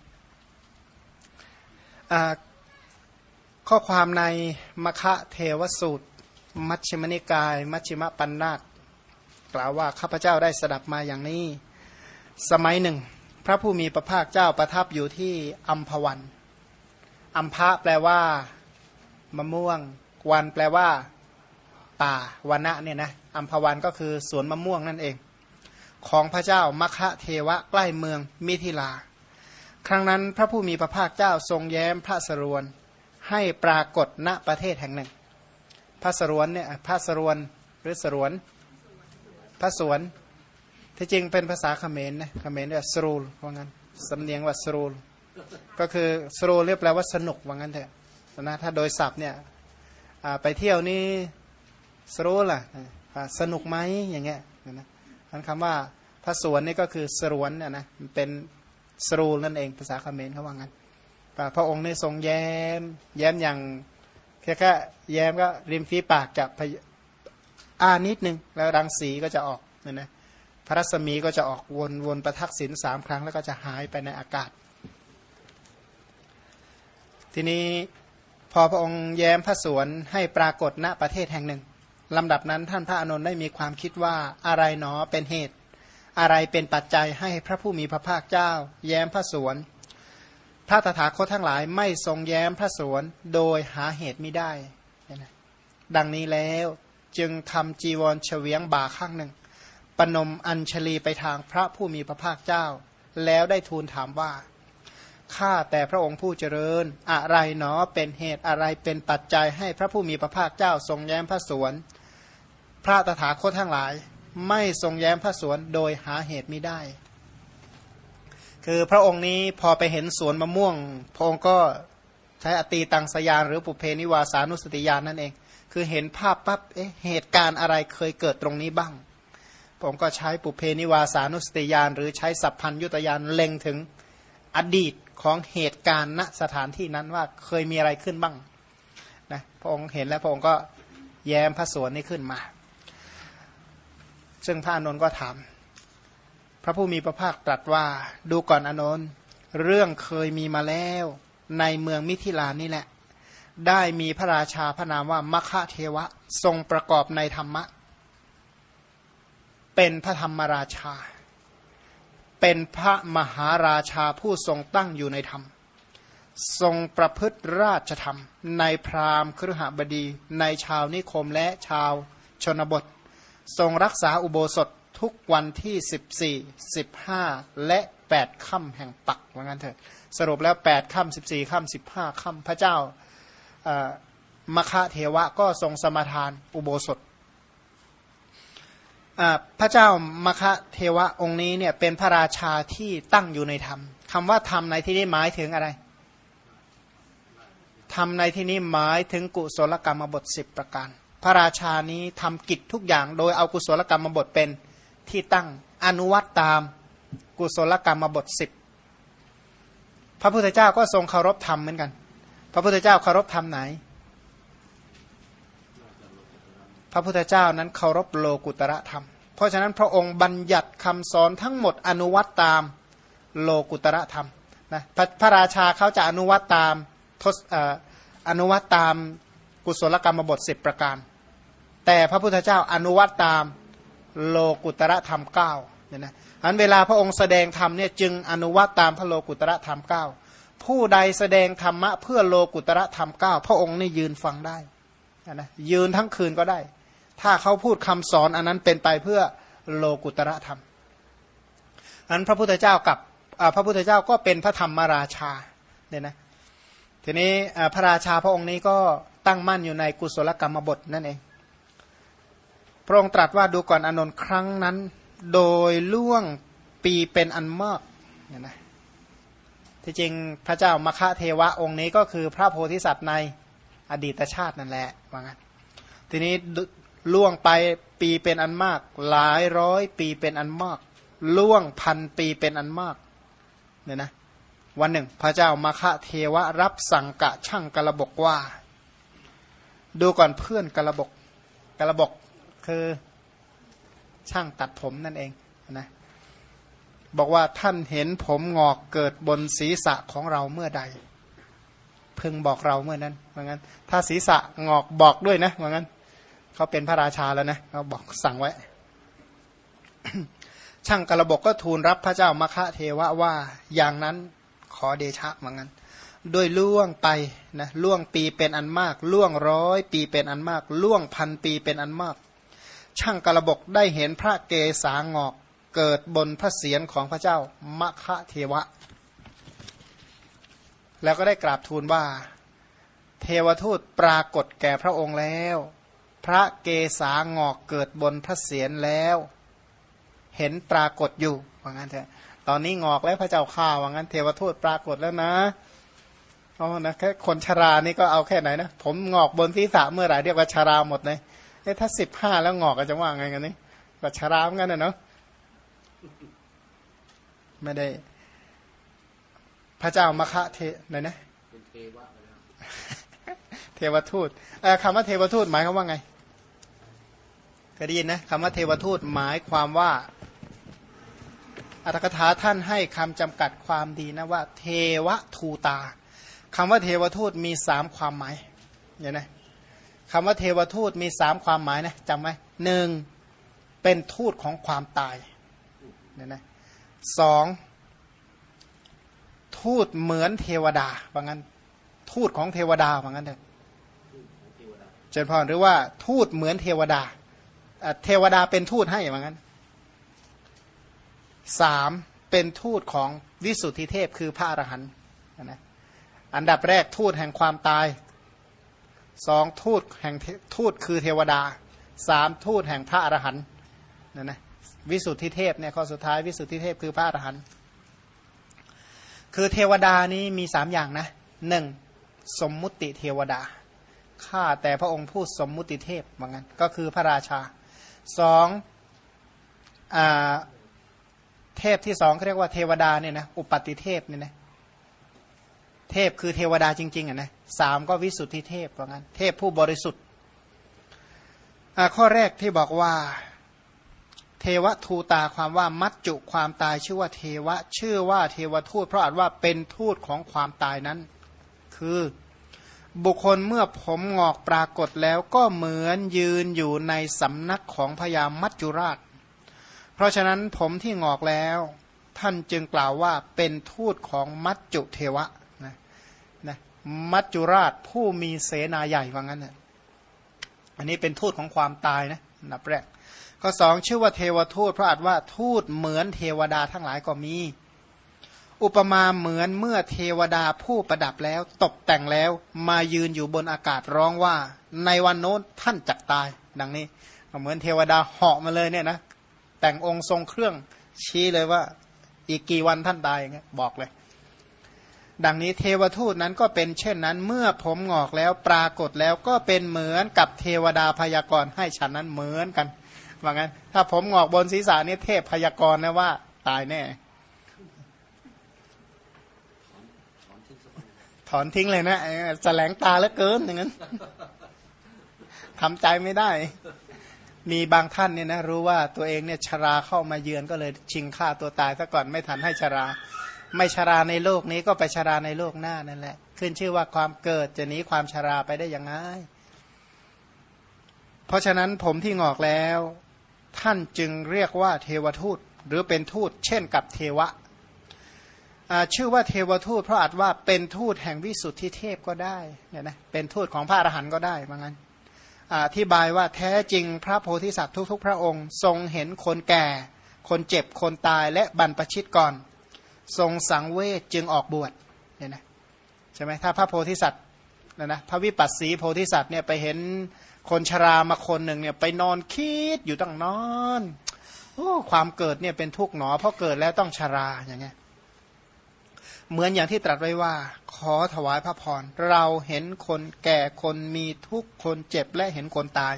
S1: ข้อความในมคะเทวสูตร มัชฌิมนิกาย มัชฌิมปัญนาตกล่าวว่าข้าพเจ้าได้สดับมาอย่างนี้ สมัยหนึ่ง พระผู้มีพระภาคเจ้าประทับอยู่ที่อัมพวันอัมพะแปลว่ามะม่วง วันแปลว่า ป่าวันะเนี่ยนะอัมพวันก็คือสวนมะม่วงนั่นเอง ของพระเจ้ามคะเทวะใกล้เมืองมิถิลา ครั้งนั้นพระผู้มีพระภาคเจ้าทรงแย้มพระสรวนให้ปรากฏณประเทศแห่งหนึ่ง พระสรวนเนี่ยพระสรวนหรือสรวน พระสวนที่จริงเป็นภาษาเขมรนะเขมรเรียกสรูลว่างั้นสำเนียงว่าสรูลก็คือสรูลเรียกแปลว่าสนุกว่างั้นเถอะนะถ้าโดยศัพท์เนี่ยไปเที่ยวนี่สรูลล่ะสนุกไหมอย่างเงี้ยนะคำว่าพระสวนนี่ก็คือสรวนเนี่ยนะเป็น สรูนั่นเองภาษาเมรเขาว่างั้นพระองค์ในทรงแย้ม แย้มอย่างแค่แค่แย้มก็ริมฝีปากจะอานิดนึง แล้วรังสีก็จะออกเนี่ยนะพระรัศมีก็จะออกวนวนประทักษิณสามครั้งแล้วก็จะหายไปในอากาศ ทีนี้พอพระองค์แย้มพระสวนให้ปรากฏณประเทศแห่งหนึ่งลำดับนั้นท่านพระอานนท์ได้มีความคิดว่าอะไรหนอเป็นเหตุ อะไรเป็นปัจจัยให้พระผู้มีพระภาคเจ้า แย้มพระสวน พระตถาคตทั้งหลายไม่ทรงแย้มพระสวนโดยหาเหตุไม่ได้ ดังนี้แล้วจึงทำจีวรเฉวียงบ่าข้างหนึ่งปนมอัญชลีไปทางพระผู้มีพระภาคเจ้า แล้วได้ทูลถามว่าข้าแต่พระองค์ผู้เจริญ อะไรหนอเป็นเหตุอะไรเป็นปัจจัยให้พระผู้มีพระภาคเจ้าทรงแย้มพระสวน พระตถาคตทั้งหลาย ไม่ทรงแย้มพระสวนโดยหาเหตุไม่ได้ คือพระองค์นี้พอไปเห็นสวนมะม่วง พระองค์ก็ใช้อตีตังสยานหรือปุเพนิวาสานุสติยานนั่นเอง คือเห็นภาพปั๊บเอ๊ะเหตุการณ์อะไรเคยเกิดตรงนี้บ้าง พระองค์ก็ใช้ปุเพนิวาสานุสติยาน หรือใช้สัพพัญยุตยานเล็งถึงอดีตของเหตุการณ์ณสถานที่นั้นว่าเคยมีอะไรขึ้นบ้างนะพระองค์เห็นแล้วพระองค์ก็แย้มพระสวนนี้ขึ้นมา ซึ่งพระอานนท์ก็ถาม พระผู้มีพระภาคตรัสว่า ดูก่อนอนนท์เรื่องเคยมีมาแล้ว ในเมืองมิถิลานี่แหละ ได้มีพระราชาพระนามว่ามคะเทวะ ทรงประกอบในธรรมะ เป็นพระธรรมราชา เป็นพระมหาราชาผู้ทรงตั้งอยู่ในธรรมทรงประพฤติราชธรรม ในพราหมณ์ครหบดี ในชาวนิคมและชาวชนบท ทรงรักษาอุโบสถทุกวันที่ 14 15 และ 8 ค่ำแห่งปักว่างั้นเถอะสรุปแล้ว 8 ค่ำ 14 ค่ำ 15 ค่ำ พระเจ้ามคะเทวะก็ทรงสมทานอุโบสถ พระเจ้ามคะเทวะองค์นี้เนี่ยเป็นพระราชาที่ตั้งอยู่ในธรรมคำว่าธรรมในที่นี้หมายถึงอะไรธรรมในที่นี้หมายถึงกุศลกรรมบทสิบประการ พระราชานี้ทำกิจทุกอย่างโดยเอากุศลกรรมบทเป็นที่ตั้งอนุวัตตามกุศลกรรมบทสิบพระพุทธเจ้าก็ทรงเคารพธรรมเหมือนกัน พระพุทธเจ้าเคารพธรรมไหน พระพุทธเจ้านั้นเคารพโลกุตระธรรม เพราะฉะนั้นพระองค์บัญญัติคำสอนทั้งหมดอนุวัตตามโลกุตระธรรมนะพระพระราชาเขาจะอนุวัตตามทศอนุวัตตามกุศลกรรมบทสิบประการ แต่พระพุทธเจ้าอนุวัตตามโลกุตระธรรมเก้าเนี่ยนะอันเวลาพระองค์แสดงธรรมเนี่ยจึงอนุวัตตามพระโลกุตระธรรมเก้าผู้ใดแสดงธรรมะเพื่อโลกุตระธรรมเก้าพระองค์นี่ยืนฟังได้นะยืนทั้งคืนก็ได้ ถ้าเขาพูดคำสอนอันนั้นเป็นไปเพื่อโลกุตระธรรมอันพระพุทธเจ้ากับพระพุทธเจ้าก็เป็นพระธรรมราชาเนี่ยนะทีนี้พระราชาพระองค์นี้ก็ตั้งมั่นอยู่ในกุศลกรรมบทนั่นเอง พระองค์ตรัสว่าดูก่อนอนนท์ครั้งนั้น โดยล่วงปีเป็นอันมากเนี่ยนะที่จริงพระเจ้ามคะเทวะองค์นี้ก็คือพระโพธิสัตว์ในอดีตชาตินั่นแหละว่างั้นทีนี้ล่วงไปปีเป็นอันมาก หลายร้อยปีเป็นอันมาก ล่วงพันปีเป็นอันมากเนี่ยนะวันหนึ่ง พระเจ้ามาคะเทวะรับสั่งกะช่างกระบกว่า ดูก่อนเพื่อนกระบกกระบก คือช่างตัดผมนั่นเองนะบอกว่าท่านเห็นผมงอกเกิดบนศีรษะของเราเมื่อใด พึงบอกเราเมื่อนั้นเหมือนกันถ้าศีรษะงอกบอกด้วยนะเหมือนกันเขาเป็นพระราชาแล้วนะเขาบอกสั่งไว้ ช่างกระบกก็ทูลรับพระเจ้ามคะเทวะว่าอย่างนั้นขอเดชะเหมือนกันโดยล่วงไปนะล่วงปีเป็นอันมาก ล่วงร้อยปีเป็นอันมาก ล่วงพันปีเป็นอันมาก ช่างกระบกได้เห็นพระเกศางอกเกิดบนพระเศียรของพระเจ้ามคะเทวะ แล้วก็ได้กราบทูลว่า เทวทูตปรากฏแก่พระองค์แล้ว พระเกศางอกเกิดบนพระเศียรแล้ว เห็นปรากฏอยู่ว่างั้นเถอะตอนนี้งอกแล้วพระเจ้าข่าว่างั้นเทวทูตปรากฏแล้วนะอ๋อนะแค่คนชรานี่ก็เอาแค่ไหนนะ ผมงอกบนที่สาเมื่อไหร่เรียกว่าชราหมดเลย เอ๊ะถ้าสิบห้าแล้วงอกจะว่าไงกันนี่ก็ชราเหมือนกันนะเนาะไม่ได้ พระเจ้ามคะเทไหนนะเทวทูตคำว่าเทวทูตหมายความว่าไงเคยได้ยินนะคำว่าเทวทูตหมายความว่าอัตถกถาท่านให้คำจำกัดความดีนะว่า เทวทูตาคำว่าเทวทูตมีสามความหมายอย่างนะ คำว่าเทวทูตมีสามความหมายนะจำไว้หนึ่งเป็นทูตของความตายเนี่ยนะสองทูตเหมือนเทวดาว่างั้น ทูตของเทวดาว่างั้นเถอะเจนพรหรือว่าทูตเหมือนเทวดาเทวดาเป็นทูตให้ว่างั้นสามเป็นทูตของวิสุทธิเทพคือพระอรหันต์นะอันดับแรกทูตแห่งความตาย สองทูตแห่งทูตคือเทวดาสามทูตแห่งพระอรหันต์นะนะวิสุทธิเทพเนี่ยข้อสุดท้ายวิสุทธิเทพคือพระอรหันต์คือเทวดานี้มีสามอย่างนะหนึ่งสมมุติเทวดาข้าแต่พระองค์ผู้สมมุติเทพว่างั้นก็คือพระราชาสองเทพที่สองเขาเรียกว่าเทวดาเนี่ยนะอุปติเทพเนี่ยนะเทพคือเทวดาจริงๆอะนะ สามก็วิสุทธิเทพว่างั้น เทพผู้บริสุทธิ์ข้อแรกที่บอกว่า เทวทูตาความว่ามัจจุความตายชื่อว่าเทวะ ชื่อว่าเทวทูต เพราะอาจว่าเป็นทูตของความตายนั้น คือบุคคลเมื่อผมงอกปรากฏแล้วก็เหมือนยืนอยู่ในสำนักของพญามัจจุราช เพราะฉะนั้นผมที่งอกแล้ว ท่านจึงกล่าวว่าเป็นทูตของมัจจุเทวะนะนะ มัจจุราชผู้มีเสนาใหญ่ว่างั้นนะอันนี้เป็นทูตของความตายนะนับแรกข้อสองชื่อว่าเทวทูตเพราะอาจว่าทูตเหมือนเทวดาทั้งหลายก็มี อุปมาเหมือนเมื่อเทวดาผู้ประดับแล้ว ตกแต่งแล้วมายืนอยู่บนอากาศร้องว่า ในวันโน้นท่านจักตาย ดังนี้เหมือนเทวดาเหาะมาเลยเนี่ยนะแต่งองค์ทรงเครื่องชี้เลยว่า อีกกี่วันท่านตายอย่างเงี้ยบอกเลย ดังนี้เทวทูตนั้นก็เป็นเช่นนั้นเมื่อผมงอกแล้วปรากฏแล้วก็เป็นเหมือนกับเทวดาพยากรณ์ให้ฉันนั้นเหมือนกันว่างั้น ถ้าผมงอกบนศีรษะนี่เทพพยากรณ์นะว่า ตายแน่ ถอนทิ้งเลยนะแสลงตาแล้วเกินอย่างนั้นทำใจไม่ได้ มีบางท่านเนี่ยนะรู้ว่าตัวเองเนี่ยชราเข้ามาเยือนก็เลยชิงฆ่าตัวตายซะก่อนไม่ทันให้ชรา ไม่ชราในโลกนี้ก็ไปชราในโลกหน้านั่นแหละ ขึ้นชื่อว่าความเกิดจะหนีความชราไปได้ยังไงเพราะฉะนั้นผมที่งอกแล้ว ท่านจึงเรียกว่าเทวทูตหรือเป็นทูต เช่นกับเทวะชื่อว่าเทวทูตเพราะอาจว่าเป็นทูตแห่งวิสุทธิเทพก็ได้เนี่ยนะเป็นทูตของพระอรหันต์ก็ได้เหมือนกันอธิบายว่าแท้จริงพระโพธิสัตว์ทุกๆ พระองค์ ทรงเห็นคนแก่ คนเจ็บคนตายและบรรพชิตก่อน ทรงสังเวชจึงออกบวชเนี่ยนะใช่ไหมถ้าพระโพธิสัตว์นะนะพระวิปัสสีโพธิสัตว์เนี่ยไปเห็นคนชรามาคนหนึ่งเนี่ยไปนอนคิดอยู่ตั้งนอนโอ้ความเกิดเนี่ยเป็นทุกข์หนอเพราะเกิดแล้วต้องชราอย่างเงี้ยเหมือนอย่างที่ตรัสไว้ว่า ขอถวายพระพรเราเห็นคนแก่คนมีทุกคนเจ็บและเห็นคนตาย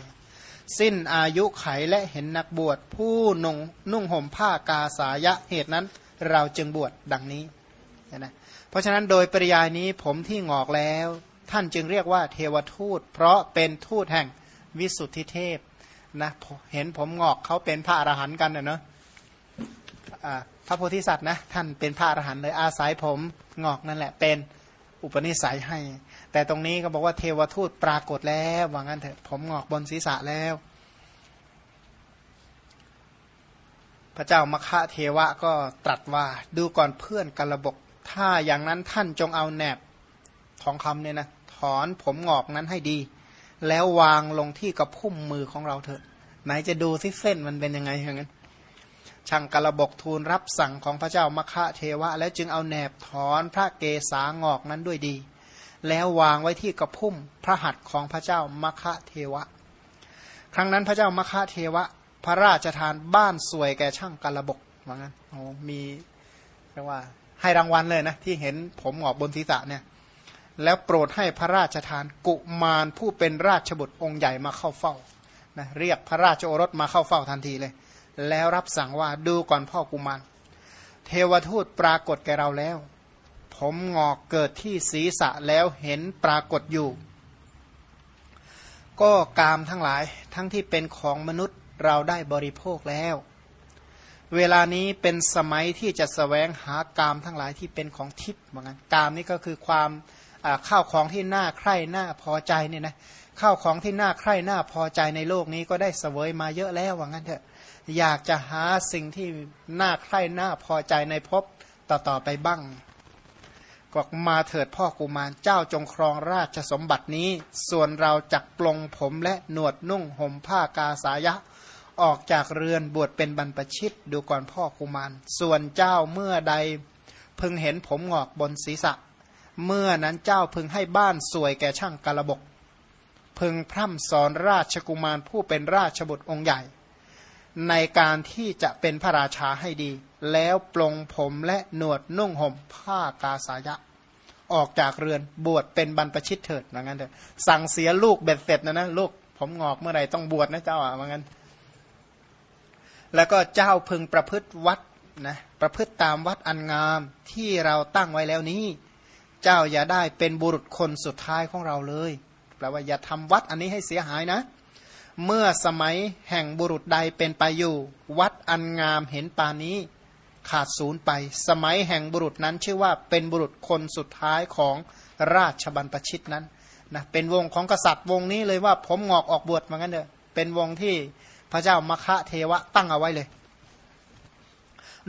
S1: สิ้นอายุไขและเห็นนักบวชผู้นุ่งนุ่งห่มผ้ากาสายะเหตุนั้น เราจึงบวชดังนี้นะเพราะฉะนั้นโดยปริยายนี้ผมที่งอกแล้ว ท่านจึงเรียกว่าเทวทูต เพราะเป็นทูตแห่งวิสุทธิเทพนะเห็นผมงอกเขาเป็นพระอรหันต์กันเนาะพระโพธิสัตว์นะท่านเป็นพระอรหันต์เลยอาศัยผมงอกนั่นแหละเป็นอุปนิสัยให้ แต่ตรงนี้ก็บอกว่าเทวทูตปรากฏแล้วว่างั้นเถอะผมงอกบนศีรษะแล้ว พระเจ้ามคะเทวะก็ตรัสว่าดูก่อนเพื่อนกระบก ถ้าอย่างนั้นท่านจงเอาแหนบทองคำเนี่ยนะถอนผมงอกนั้นให้ดี แล้ววางลงที่กระพุ่มมือของเราเถอะ ไหนจะดูซิเส้นมันเป็นยังไงอย่างนั้นช่างกระบกทูลรับสั่งของพระเจ้ามคะเทวะ และจึงเอาแหนบถอนพระเกศางอกนั้นด้วยดี แล้ววางไว้ที่กระพุ่มพระหัตถ์ของพระเจ้ามคะเทวะ ครั้งนั้นพระเจ้ามคะเทวะ พระราชทานบ้านสวยแก่ช่างกระบกว่างั้นโอ้มีเรียกว่าให้รางวัลเลยนะ ที่เห็นผมหงอกบนศีรษะเนี่ย แล้วโปรดให้พระราชทานกุมารผู้เป็นราชบุตรองค์ใหญ่มาเข้าเฝ้านะเรียกพระราชโอรสมาเข้าเฝ้าทันทีเลย แล้วรับสั่งว่าดูก่อนพ่อกุมารเทวทูตปรากฏแก่เราแล้ว ผมงอกเกิดที่ศีรษะแล้วเห็นปรากฏอยู่ ก็กามทั้งหลายทั้งที่เป็นของมนุษย์ เราได้บริโภคแล้ว เวลานี้เป็นสมัยที่จะสแสวงหากามทั้งหลายที่เป็นของทิพย์เหมือนกันกามนี่ก็คือความข้าวของที่น่าใคร่น่าพอใจเนี่ยนะข้าวของที่น่าใคร่น่าพอใจในโลกนี้ก็ได้เสวยมาเยอะแล้วว่างั้นเถอะอยากจะหาสิ่งที่น่าใคร่น่าพอใจในภพต่อๆไปบ้างก็มาเถิดพ่อกุมารเจ้าจงครองราชสมบัตินี้ ส่วนเราจักปลงผมและหนวดนุ่งห่มผ้ากาสายะ ออกจากเรือนบวชเป็นบรรพชิตดูก่อนพ่อกุมารส่วนเจ้าเมื่อใดพึงเห็นผมหงอกบนศีรษะ เมื่อนั้นเจ้าพึงให้บ้านสวยแก่ช่างกระบก พึงพร่ำสอนราชกุมารผู้เป็นราชบุตรองค์ใหญ่ ในการที่จะเป็นพระราชาให้ดี แล้วปลงผมและหนวดนุ่งห่มผ้ากาสายะ ออกจากเรือนบวชเป็นบรรพชิตเถิดว่างั้นเถอะสั่งเสียลูกเบ็ดเสร็จนะนะลูกผมงอกเมื่อไหร่ต้องบวชนะเจ้าอะว่างั้น แล้วก็เจ้าพึงประพฤติวัดนะประพฤติตามวัดอันงามที่เราตั้งไว้แล้วนี้ เจ้าอย่าได้เป็นบุรุษคนสุดท้ายของเราเลยแปลว่าอย่าทำวัดอันนี้ให้เสียหายนะ เมื่อสมัยแห่งบุรุษใดเป็นไปอยู่ วัดอันงามเห็นปานี้ ขาดศูนย์ไป สมัยแห่งบุรุษนั้นชื่อว่าเป็นบุรุษคนสุดท้ายของราชบัณฑชิตนั้นนะเป็นวงของกษัตริย์วงนี้เลยว่าผมงอกออกบวชมางั้นเถอะเป็นวงที่ พระเจ้ามคะเทวะตั้งเอาไว้เลย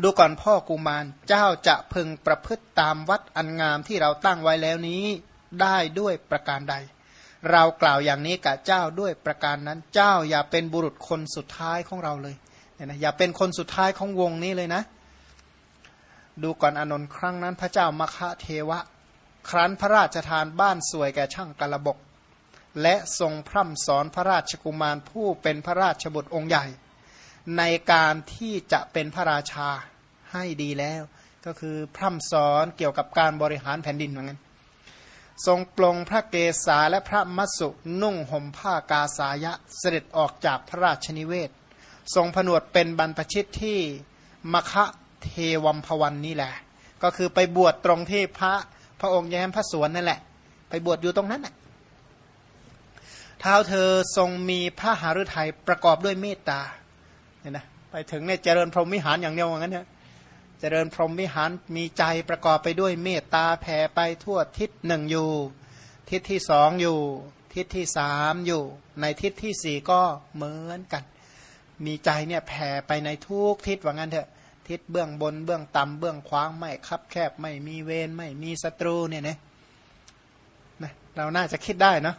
S1: ดูก่อนพ่อกุมารเจ้าจะพึงประพฤติตามวัดอันงามที่เราตั้งไว้แล้วนี้ได้ด้วยประการใด เรากล่าวอย่างนี้กับเจ้าด้วยประการนั้น เจ้าอย่าเป็นบุรุษคนสุดท้ายของเราเลยเนี่ยนะอย่าเป็นคนสุดท้ายของวงนี้เลยนะ ดูก่อนอนนท์ครั้งนั้นพระเจ้ามคะเทวะ ครั้นพระราชทานบ้านสวยแก่ช่างกระบก และทรงพร่ำสอนพระราชกุมารผู้เป็นพระราชบุตรองค์ใหญ่ ในการที่จะเป็นพระราชาให้ดีแล้ว ก็คือพร่ำสอนเกี่ยวกับการบริหารแผ่นดินเหมือนกันทรงปลงพระเกศาและพระมัสสุนุ่งห่มผ้ากาสายะเสด็จออกจากพระราชนิเวศ ทรงผนวดเป็นบรรพชิตที่มคะเทวัมพวันนี่แหละ ก็คือไปบวชตรงที่พระพระองค์แย้มพระสวนนั่นแหละ ไปบวชอยู่ตรงนั้นแหละ เท้าเธอทรงมีพระหฤทัยประกอบด้วยเมตตาเนี่ยนะไปถึงเนี่ยเจริญพรหมวิหารอย่างเดียวงั้นเนี่ยเจริญพรหมวิหารมีใจประกอบไปด้วยเมตตาแผ่ไปทั่วทิศหนึ่งอยู่ ทิศที่สองอยู่ ทิศที่สามอยู่ ในทิศที่สี่ก็เหมือนกัน มีใจเนี่ยแผ่ไปในทุกทิศว่างั้นเถอะทิศเบื้องบนเบื้องต่ำเบื้องขวางไม่คับแคบไม่มีเวรไม่มีศัตรูเนี่ยนะนะ เราน่าจะคิดได้นะ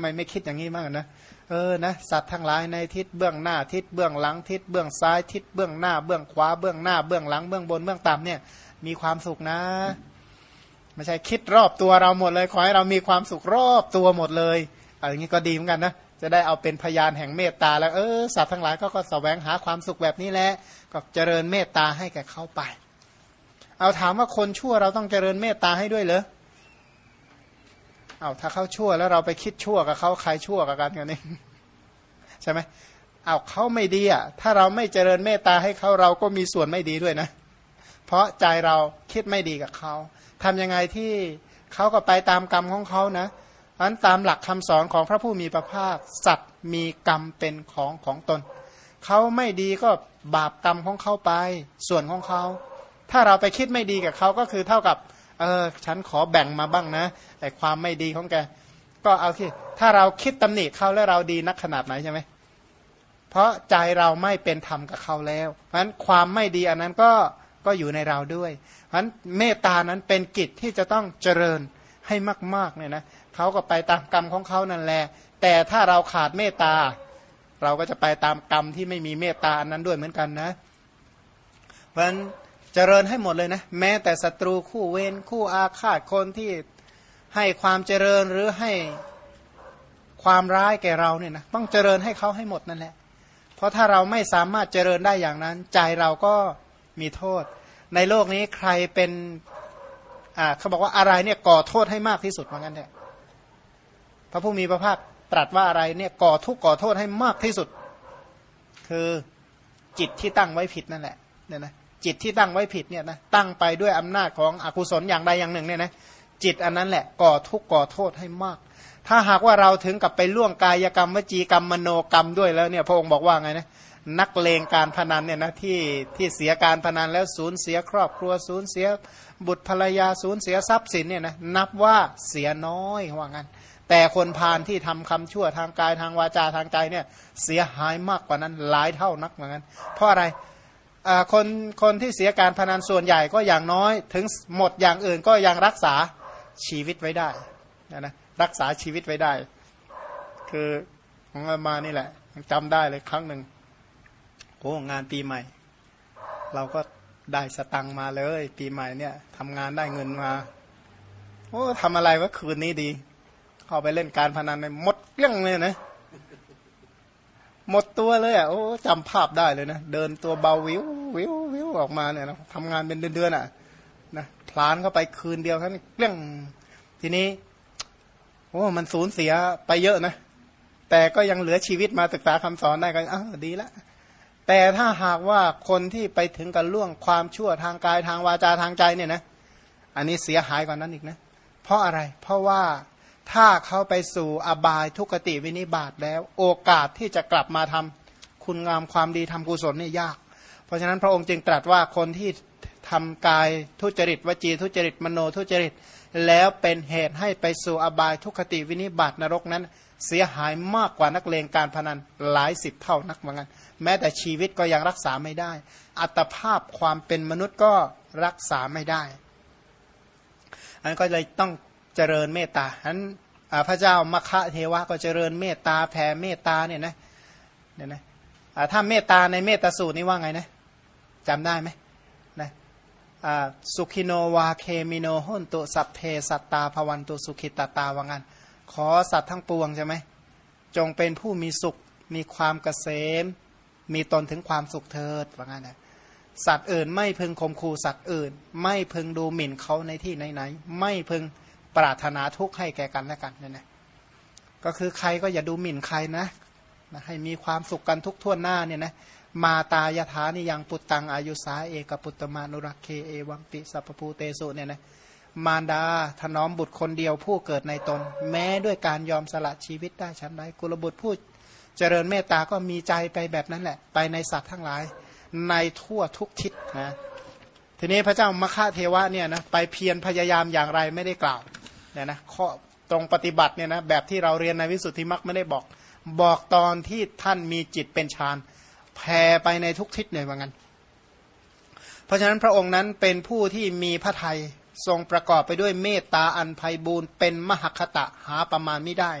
S1: ไม่ไม่คิดอย่างนี้มากนะเออนะสัตว์ทั้งหลายในทิศเบื้องหน้าทิศเบื้องหลังทิศเบื้องซ้ายทิศเบื้องหน้าเบื้องขวาเบื้องหน้าเบื้องหลังเบื้องบนเบื้องต่ำเนี่ย มีความสุขนะไม่ใช่คิดรอบตัวเราหมดเลยขอให้เรามีความสุขรอบตัวหมดเลยอะไรอย่างนี้ก็ดีเหมือนกันนะจะได้เอาเป็นพยานแห่งเมตตา แล้วเออสัตว์ทั้งหลายก็ก็แสวงหาความสุขแบบนี้แหละก็เจริญเมตตาให้แก่เขาไป เอาถามว่าคนชั่วเราต้องเจริญเมตตาให้ด้วยเหรอ เอาถ้าเขาชั่วแล้วเราไปคิดชั่วกับเขาใครชั่วกับกันกันนี่ใช่ไหมเอาเขาไม่ดีอะถ้าเราไม่เจริญเมตตาให้เขาเราก็มีส่วนไม่ดีด้วยนะ เพราะใจเราคิดไม่ดีกับเขาทำยังไงที่เขาก็ไปตามกรรมของเขานะอันตามหลักคำสอนของพระผู้มีพระภาคสัตว์มีกรรมเป็นของของตนเขาไม่ดีก็บาปกรรมของเขาไป ส่วนของเขาถ้าเราไปคิดไม่ดีกับเขาก็คือเท่ากับ เออฉันขอแบ่งมาบ้างนะแต่ความไม่ดีของแก ก็เอาที่ถ้าเราคิดตำหนิเขาแล้วเราดีนักขนาดไหนใช่ไหมเพราะใจเราไม่เป็นธรรมกับเขาแล้ว เพราะฉะนั้นความไม่ดีอันนั้นก็ก็อยู่ในเราด้วย เพราะฉะนั้นเมตตานั้นเป็นกิจที่จะต้องเจริญให้มากๆเนี่ยนะเขาก็ไปตามกรรมของเขานั่นแหละ แต่ถ้าเราขาดเมตตา เราก็จะไปตามกรรมที่ไม่มีเมตตาอันนั้นด้วยเหมือนกันนะ เพราะฉะนั้น เจริญให้หมดเลยนะ แม้แต่ศัตรูคู่เวรคู่อาฆาตคนที่ให้ความเจริญหรือให้ความร้ายแก่เราเนี่ยนะต้องเจริญให้เขาให้หมดนั่นแหละ เพราะถ้าเราไม่สามารถเจริญได้อย่างนั้น ใจเราก็มีโทษ ในโลกนี้ใครเป็นอ่าเขาบอกว่าอะไรเนี่ยก่อโทษให้มากที่สุดเหมือนกันเนี่ยพระผู้มีพระภาคตรัสว่าอะไรเนี่ยก่อทุกข์ก่อโทษให้มากที่สุด คือจิตที่ตั้งไว้ผิดนั่นแหละเนี่ยนะ จิตที่ตั้งไว้ผิดเนี่ยนะตั้งไปด้วยอำนาจของอกุศลอย่างใดอย่างหนึ่งเนี่ยนะจิตอันนั้นแหละก่อทุกข์ก่อโทษให้มาก ถ้าหากว่าเราถึงกับไปล่วงกายกรรมวจีกรรมมโนกรรมด้วยแล้วเนี่ยพระองค์บอกว่าไงนะนักเลงการพนันเนี่ยนะที่ที่เสียการพนันแล้วสูญเสียครอบครัวสูญเสียบุตรภรรยาสูญเสียทรัพย์สินเนี่ยนะนับว่าเสียน้อยว่างั้น แต่คนพาลที่ทำคำชั่วทางกายทางวาจาทางใจเนี่ยเสียหายมากกว่านั้นหลายเท่านักเหมือนกันเพราะอะไร คนคนที่เสียการพนันส่วนใหญ่ก็อย่างน้อย ถึงหมดอย่างอื่นก็ยังรักษาชีวิตไว้ได้นะนะรักษาชีวิตไว้ได้ คือของมานี่แหละจำได้เลยครั้งหนึ่งโอ้งานปีใหม่ เราก็ได้สตังมาเลย ปีใหม่เนี่ยทำงานได้เงินมาโอ้ทำอะไรวะคืนนี้ดี เข้าไปเล่นการพนันในหมดเรื่องเลยนะ หมดตัวเลยอะโอ้จำภาพได้เลยนะ เดินตัวเบาวิววิววิวออกมาเนี่ยนะทำงานเป็นเดือนๆอะนะพลานเข้าไปคืนเดียวแค่นี้เรื่องทีนี้โอ้มันสูญเสียไปเยอะนะ แต่ก็ยังเหลือชีวิตมาศึกษาคำสอนได้ก็อ้าวดีละ แต่ถ้าหากว่าคนที่ไปถึงกับล่วงความชั่วทางกายทางวาจาทางใจเนี่ยนะ อันนี้เสียหายกว่านั้นอีกนะ เพราะอะไรเพราะว่า ถ้าเขาไปสู่อบายทุกติวินิบาตแล้ว โอกาสที่จะกลับมาทำคุณงามความดีทำกุศลนี่ยาก เพราะฉะนั้นพระองค์จึงตรัสว่าคนที่ทำกายทุจริตวจีทุจริตมโนทุจริต แล้วเป็นเหตุให้ไปสู่อบายทุกติวินิบาตนรกนั้น เสียหายมากกว่านักเลงการพนันหลายสิบเท่านักเหมือนกันแม้แต่ชีวิตก็ยังรักษาไม่ได้ อัตภาพความเป็นมนุษย์ก็รักษาไม่ได้อันก็เลยต้อง เจริญเมตตาอันพระเจ้ามคะเทวะก็เจริญเมตตาแผ่เมตตาเนี่ยนะเนี่ยนะถ้าเมตตาในเมตตาสูตรนี่ว่าไงนะจำได้ไหมนะสุขิโนวาเคมิโนหุนตุสัพเพสัตตาภวันตุสุขิตตาว่างั้นขอสัตว์ทั้งปวงใช่ไหมจงเป็นผู้มีสุขมีความเกษม มีตนถึงความสุขเถิดว่างั้นนะสัตว์อื่นไม่พึงคมคูสัตว์อื่น ไม่พึงดูหมิ่นเขาในที่ไหนๆไม่พึง ปรารถนาทุกข์ให้แก่กันและกันนี่นะก็คือใครก็อย่าดูหมิ่นใครนะนะให้มีความสุขกันทุกทั่วหน้าเนี่ยนะมาตายถานิยังปุตตังอายุสาเอกปุตตมานุรักเคเอวังปิสัพพูเตสุเนี่ยนะมารดาถนอมบุตรคนเดียวผู้เกิดในตน แม้ด้วยการยอมสละชีวิตได้ชั้นใดกุลบุตรผู้เจริญเมตตาก็มีใจไปแบบนั้นแหละ ไปในสัตว์ทั้งหลาย ในทั่วทุกทิศนะทีนี้พระเจ้ามคาเทวะเนี่ยนะไปเพียรพยายามอย่างไรไม่ได้กล่าว เนี่ยนะข้อตรงปฏิบัติเนี่ยนะแบบที่เราเรียนในวิสุทธิมรรคไม่ได้บอก บอกตอนที่ท่านมีจิตเป็นฌานแผ่ไปในทุกทิศเลยว่างั้น เพราะฉะนั้นพระองค์นั้นเป็นผู้ที่มีพระทัยทรงประกอบไปด้วยเมตตาอันไพบูรณ์เป็นมหคตะหาประมาณไม่ได้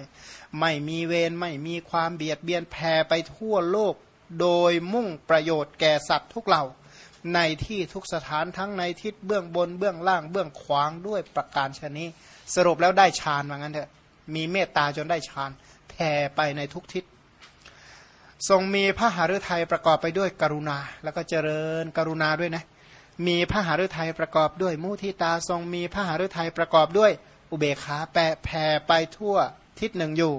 S1: ไม่มีเวรไม่มีความเบียดเบียนแผ่ไปทั่วโลก โดยมุ่งประโยชน์แก่สัตว์ทุกเหล่า ในที่ทุกสถานทั้งในทิศเบื้องบนเบื้องล่างเบื้องขวางด้วยประการชนี้ สรุปแล้วได้ฌานว่างั้นเถอะมีเมตตาจนได้ฌานแผ่ไปในทุกทิศ ทรงมีพระหฤทัยประกอบไปด้วยกรุณา แล้วก็เจริญกรุณาด้วยนะ มีพระหฤทัยประกอบด้วยมุทิตา ทรงมีพระหฤทัยประกอบด้วยอุเบกขาแปะแผ่ไปทั่วทิศหนึ่งอยู่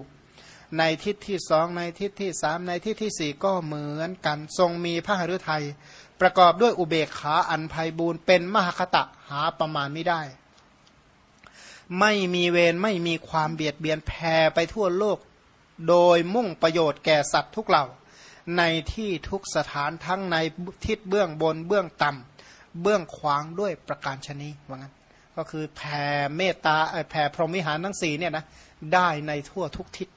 S1: ในทิศที่สองในทิศที่สามในทิศที่สี่ก็เหมือนกัน ทรงมีพระหฤทัยประกอบด้วยอุเบกขาอันไพบูรณ์เป็นมหคตะหาประมาณไม่ได้ ไม่มีเวรไม่มีความเบียดเบียนแผ่ไปทั่วโลก โดยมุ่งประโยชน์แก่สัตว์ทุกเหล่า ในที่ทุกสถานทั้งในทิศเบื้องบนเบื้องต่ำเบื้องขวางด้วยประการชนีว่างั้น ก็คือแผ่เมตตาแผ่พรหมิหารทั้งสี่เนี่ยนะได้ในทั่วทุกทิศ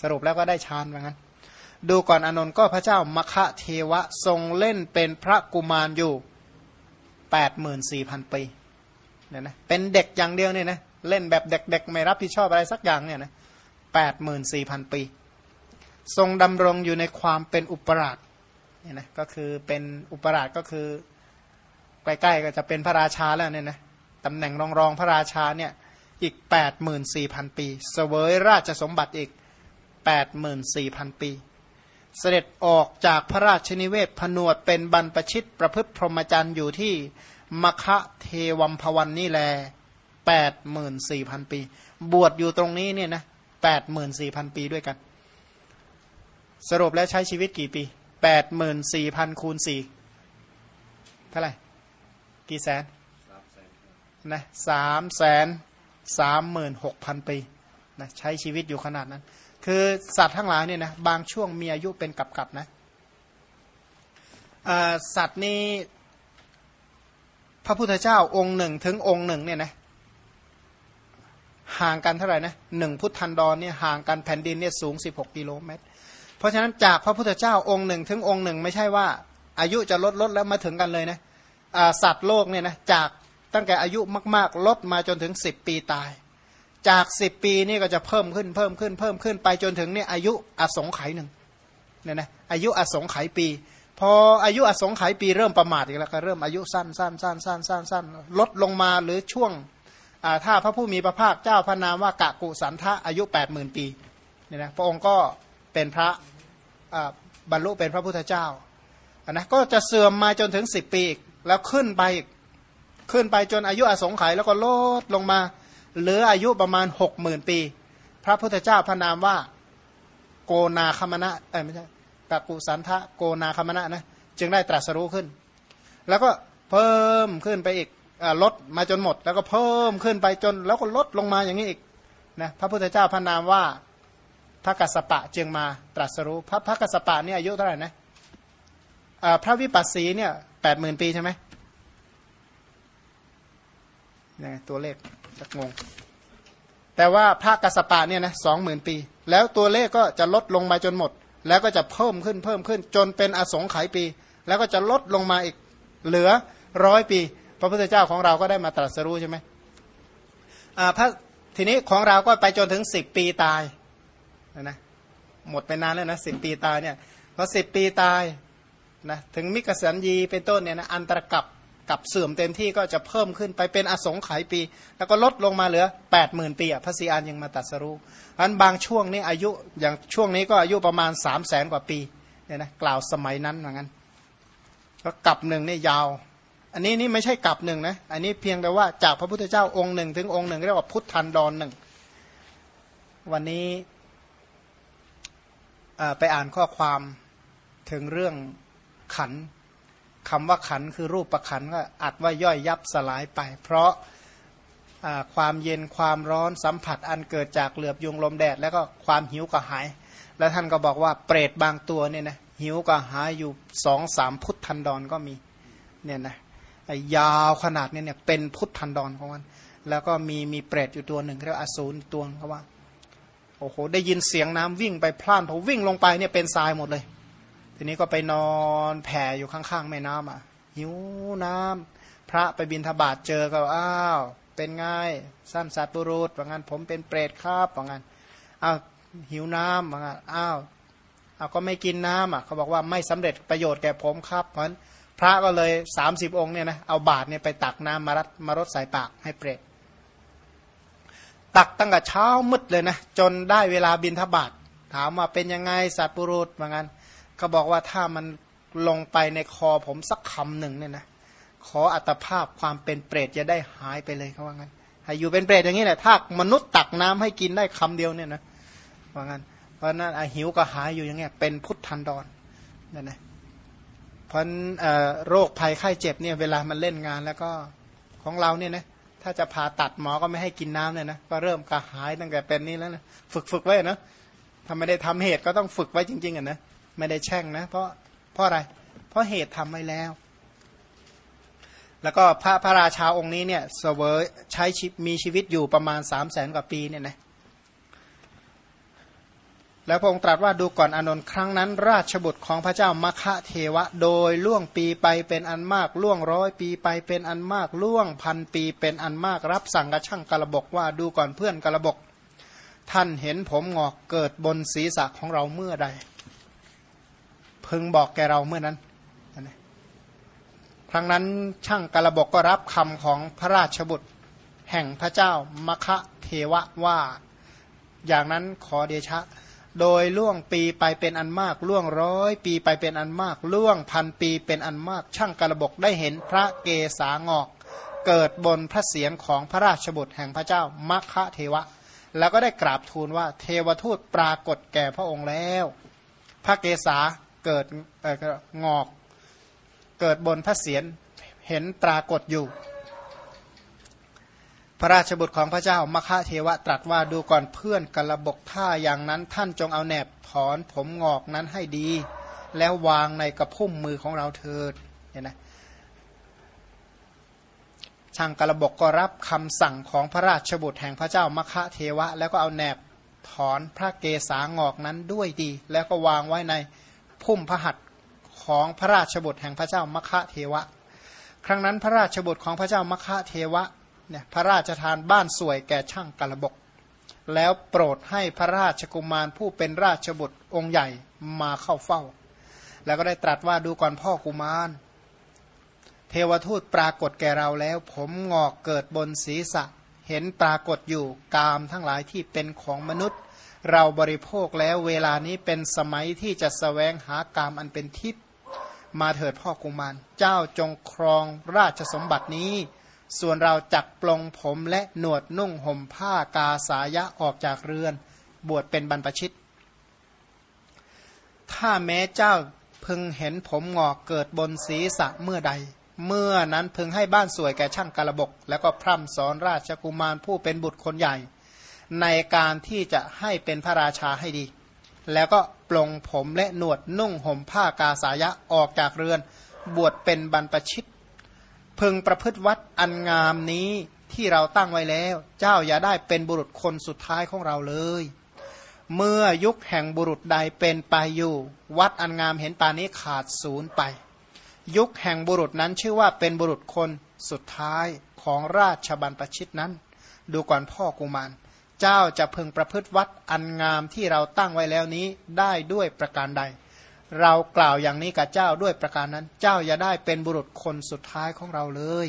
S1: สรุปแล้วก็ได้ฌานว่างั้น ดูก่อนอนนท์ก็พระเจ้ามคะเทวะทรงเล่นเป็นพระกุมารอยู่แปดหมื่นสี่พันปีเนี่ยนะเป็นเด็กอย่างเดียวเนี่ยนะ เล่นแบบเด็กๆ ไม่รับผิดชอบอะไรสักอย่างเนี่ยนะแปดหมื่นสี่พันปี ทรงดำรงอยู่ในความเป็นอุปราชเนี่ยนะก็คือเป็นอุปราชก็คือใกล้ๆก็จะเป็นพระราชาแล้วเนี่ยนะตำแหน่งรองรองพระราชาเนี่ยอีกแปดหมื่นสี่พันปีเสวยราชสมบัติอีกแปดหมื่นสี่พันปี เสด็จออกจากพระราชนิเวศผนวดเป็นบรรพชิตประพฤติพรหมจรรย์อยู่ที่มคะเทวัมพวันนี่แล แปดหมื่นสี่พันปี บวชอยู่ตรงนี้เนี่ยนะแปดหมื่นสี่พันปีด้วยกัน สรุปแล้วใช้ชีวิตกี่ปีแปดหมื่นสี่พันคูณสี่เท่าไหร่ กี่แสนนะสามแสนสามหมื่นหกพันปีนะใช้ชีวิตอยู่ขนาดนั้น คือสัตว์ทั้งหลายเนี่ยนะบางช่วงมีอายุเป็นกับกับนะสัตว์นี้พระพุทธเจ้าองค์หนึ่งถึงองค์หนึ่งเนี่ยนะ ห่างกันเท่าไหร่นะหนึ่งพุทธันดรเนี่ยห่างกันแผ่นดินเนี่ยสูง 16 กิโลเมตร เพราะฉะนั้นจากพระพุทธเจ้าองค์หนึ่งถึงองค์หนึ่งไม่ใช่ว่า อายุจะลดลดแล้วมาถึงกันเลยนะสัตว์โลกเนี่ยนะจากตั้งแต่อายุมาก ๆ ลดมาจนถึง 10 ปีตาย จาก 10 ปีนี่ก็จะเพิ่มขึ้นเพิ่มขึ้นเพิ่มขึ้นไปจนถึงเนี่ยอายุอสงไขยหนึ่งเนี่ยนะอายุอสงไขยปี พออายุอสงไขยปีเริ่มประมาทอีกแล้วก็เริ่มอายุสั้นสั้นสั้นสั้นสั้นสั้นลดลงมาหรือช่วง ถ้าพระผู้มีพระภาคเจ้าพระนามว่ากะกุสันทะอายุ 8 0,000 ปีเนี่ยนะพระองค์ก็เป็นพระบรรลุเป็นพระพุทธเจ้านะก็จะเสื่อมมาจนถึง 10 ปีอีกแล้วขึ้นไปขึ้นไปจนอายุอสงไขยแล้วก็ลดลงมาเหลืออายุประมาณหกหมื่นปี พระพุทธเจ้าพระนามว่าโกนาคมณะเอ้ไม่ใช่กกุสันทะโกนาคมณะนะจึงได้ตรัสรู้ขึ้น แล้วก็เพิ่มขึ้นไปอีก ลดมาจนหมด แล้วก็เพิ่มขึ้นไปจน แล้วก็ลดลงมาอย่างนี้อีกนะพระพุทธเจ้าพระนามว่าพระกัสสปะจึงมาตรัสรู้พระพระกัสสปะเนี่ยอายุเท่าไหร่นะพระวิปัสสีเนี่ยแปดหมื่นปีใช่ไหมนะตัวเลขจะงง แต่ว่าพระกัสปะเนี่ยนะสองหมื่นปี แล้วตัวเลขก็จะลดลงมาจนหมด แล้วก็จะเพิ่มขึ้นเพิ่มขึ้น จนเป็นอสงไขยปี แล้วก็จะลดลงมาอีกเหลือร้อยปี พระพุทธเจ้าของเราก็ได้มาตรัสรู้ใช่ไหมพระทีนี้ของเราก็ไปจนถึงสิบปีตายนะหมดไปนานแล้วนะสิบปีตายเนี่ยพอสิบปีตายนะถึงมิกสัญญีเป็นต้นเนี่ยนะอันตรกับกับเสื่อมเต็มที่ก็จะเพิ่มขึ้นไปเป็นอสงไขยปี แล้วก็ลดลงมาเหลือ8ปดหมื่นปีอะพระสีอานยังมาตัดสรู้อันบางช่วงนี้อายุอย่างช่วงนี้ก็อายุประมาณ3ามแสนกว่าปีเนี่ยนะกล่าวสมัยนั้นเหมือนกันก็กลับหนึ่งนี่ยาว อันนี้นี่ไม่ใช่กลับหนึ่งนะ อันนี้เพียงแต่ว่าจากพระพุทธเจ้าองค์หนึ่งถึงองค์หนึ่งเรียกว่าพุทธันดรหนึ่ง วันนี้ไปอ่านข้อความถึงเรื่องขันคำว่าขันคือรูปประขันก็อัดว่าย่อยยับสลายไป เพราะความเย็นความร้อนสัมผัสอันเกิดจากเหลือบยุงลมแดด แล้วก็ความหิวกระหาย แล้วท่านก็บอกว่าเปรตบางตัวเนี่ยนะหิวกระหายอยู่สองสามพุทธันดรก็มีเนี่ยนะ ยาวขนาดนี้เนี่ยเป็นพุทธันดรของมัน แล้วก็มีมีเปรตอยู่ตัวหนึ่งเรียกอสูรตัวเขาว่าโอ้โหได้ยินเสียงน้ำวิ่งไปพล่านพอวิ่งลงไปเนี่ยเป็นทรายหมดเลย ทีนี้ก็ไปนอนแผ่อยู่ข้างๆแม่น้ำอะหิวน้ำพระไปบินทบาทเจอก็อ้าวเป็นไงสั้นสัตว์บุรุษว่างั้นผมเป็นเปรตครับว่างั้นอ้าวหิวน้ำว่างั้นอ้าวอ้าวก็ไม่กินน้ำอะเขาบอกว่าไม่สำเร็จประโยชน์แก่ผมครับเพราะนั้น พระก็เลยสามสิบองค์เนี่ยนะเอาบาตรเนี่ยไปตักน้ำมารัดมารดใส่ปากให้เปรตตักตั้งแต่เช้ามืดเลยนะ จนได้เวลาบินทบาทถามว่าเป็นยังไงสัตว์บุรุษว่างั้นก็บอกว่าถ้ามันลงไปในคอผมสักคำหนึ่งเนี่ยนะขออัตภาพความเป็นเปรตจะได้หายไปเลยเขาว่างั้นให้อยู่เป็นเปรตอย่างนี้แหละถ้ามนุษย์ตักน้ำให้กินได้คำเดียวเนี่ยนะว่างั้นเพราะนั้นหิวก็หายอยู่อย่างเงี้ยเป็นพุทธันดรนั่นนะ เพราะโรคภัยไข้เจ็บเนี่ยเวลามันเล่นงานแล้วก็ของเราเนี่ยนะถ้าจะผ่าตัดหมอก็ไม่ให้กินน้ำเนี่ยนะก็เริ่มกระหายตั้งแต่เป็นนี้แล้วนะฝึกฝึกไว้นะถ้าไม่ได้ทำเหตุก็ต้องฝึกไว้จริง ๆอะนะไม่ได้แช่งนะ เพราะเพราะอะไร เพราะเหตุทำไว้แล้ว แล้วก็พระพระราชาองค์นี้เนี่ยเสวยใช้ชีมีชีวิตอยู่ประมาณสามแสนกว่าปีเนี่ยนะ แล้วพระองค์ตรัสว่าดูก่อนอนนท์ครั้งนั้น ราชบุตรของพระเจ้ามคะเทวะ โดยล่วงปีไปเป็นอันมาก ล่วงร้อยปีไปเป็นอันมาก ล่วงพันปีเป็นอันมาก รับสั่งกระช่างกระบกว่าดูก่อนเพื่อนกระบก ท่านเห็นผมงอกเกิดบนศีรษะของเราเมื่อใด พึงบอกแกเราเมื่อนั้น ครั้งนั้นช่างกระบกก็รับคำของพระราชบุตร แห่งพระเจ้ามคะเทวะว่า อย่างนั้นขอเดชะ โดยล่วงปีไปเป็นอันมาก ล่วงร้อยปีไปเป็นอันมาก ล่วงพันปีเป็นอันมาก ช่างกระบกได้เห็นพระเกศางอก เกิดบนพระเศียรของพระราชบุตรแห่งพระเจ้ามคะเทวะ แล้วก็ได้กราบทูลว่าเทวทูตปรากฏแก่พระองค์แล้ว พระเกศาเกิดงอก เกิดบนพระเศียรเห็นปรากฏอยู่ พระราชบุตรของพระเจ้ามคะเทวะตรัสว่าดูก่อนเพื่อนกระบกท่าอย่างนั้น ท่านจงเอาแหนบถอนผมงอกนั้นให้ดี แล้ววางในกระพุ่มมือของเราเถิดเห็นไหมช่างกระบกก็รับคำสั่งของพระราชบุตรแห่งพระเจ้ามคะเทวะ แล้วก็เอาแหนบถอนพระเกศางอกนั้นด้วยดี แล้วก็วางไว้ในพุ่มพระหัตถ์ของพระราชบุตรแห่งพระเจ้ามคะเทวะ ครั้งนั้นพระราชบุตรของพระเจ้ามคะเทวะ เนี่ยพระราชทานบ้านสวยแก่ช่างกระบก แล้วโปรดให้พระราชกุมารผู้เป็นราชบุตรองค์ใหญ่มาเข้าเฝ้า แล้วก็ได้ตรัสว่าดูก่อนพ่อกุมาร เทวทูตปรากฏแก่เราแล้ว ผมงอกเกิดบนศีรษะ เห็นปรากฏอยู่กามทั้งหลายที่เป็นของมนุษย์ เราบริโภคแล้วเวลานี้เป็นสมัยที่จะสแสวงหากามอันเป็นทิพย์มาเถิดพ่อกุมาร เจ้าจงครองราชสมบัตินี้ ส่วนเราจักปลงผมและหนวดนุ่งห่มผ้ากาสายะออกจากเรือน บวชเป็นบรรพชิต ถ้าแม้เจ้าพึงเห็นผมงอกเกิดบนศีรษะเมื่อใด เมื่อนั้นพึงให้บ้านสวยแก่ช่างกระบก แล้วก็พร่ำสอนราชกุมารผู้เป็นบุตรคนใหญ่ ในการที่จะให้เป็นพระราชาให้ดี แล้วก็ปลงผมและหนวดนุ่งห่มผ้ากาสายะออกจากเรือน บวชเป็นบรรพชิต พึงประพฤติวัดอันงามนี้ที่เราตั้งไว้แล้ว เจ้าอย่าได้เป็นบุรุษคนสุดท้ายของเราเลย เมื่อยุคแห่งบุรุษใดเป็นไปอยู่ วัดอันงามเห็นปานี้ขาดศูนย์ไป ยุคแห่งบุรุษนั้นชื่อว่าเป็นบุรุษคนสุดท้ายของราชบัณฑชิตนั้น ดูก่อนพ่อกุมาร เจ้าจะพึงประพฤติวัดอันงามที่เราตั้งไว้แล้วนี้ได้ด้วยประการใด เรากล่าวอย่างนี้กับเจ้าด้วยประการนั้น เจ้าอย่าได้เป็นบุรุษคนสุดท้ายของเราเลย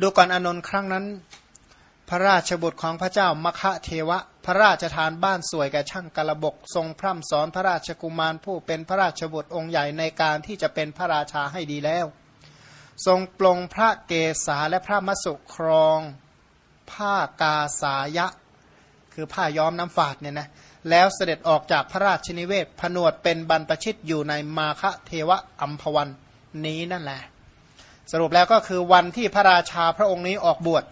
S1: ดูก่อนอนนท์ครั้งนั้น พระราชบุตรของพระเจ้ามคะเทวะ พระราชทานบ้านสวยแก่ช่างกระบก ทรงพร่ำสอนพระราชกุมารผู้เป็นพระราชบุตรองค์ใหญ่ในการที่จะเป็นพระราชาให้ดีแล้ว ทรงปลงพระเกศาและพระมสุครอง ผ้ากาสายะ คือผ้าย้อมน้ำฝาดเนี่ยนะ แล้วเสด็จออกจากพระราชนิเวศผนวดเป็นบรรพชิตอยู่ในมาคะเทวะอัมพวันนี้นั่นแหละ สรุปแล้วก็คือวันที่พระราชาพระองค์นี้ออกบวช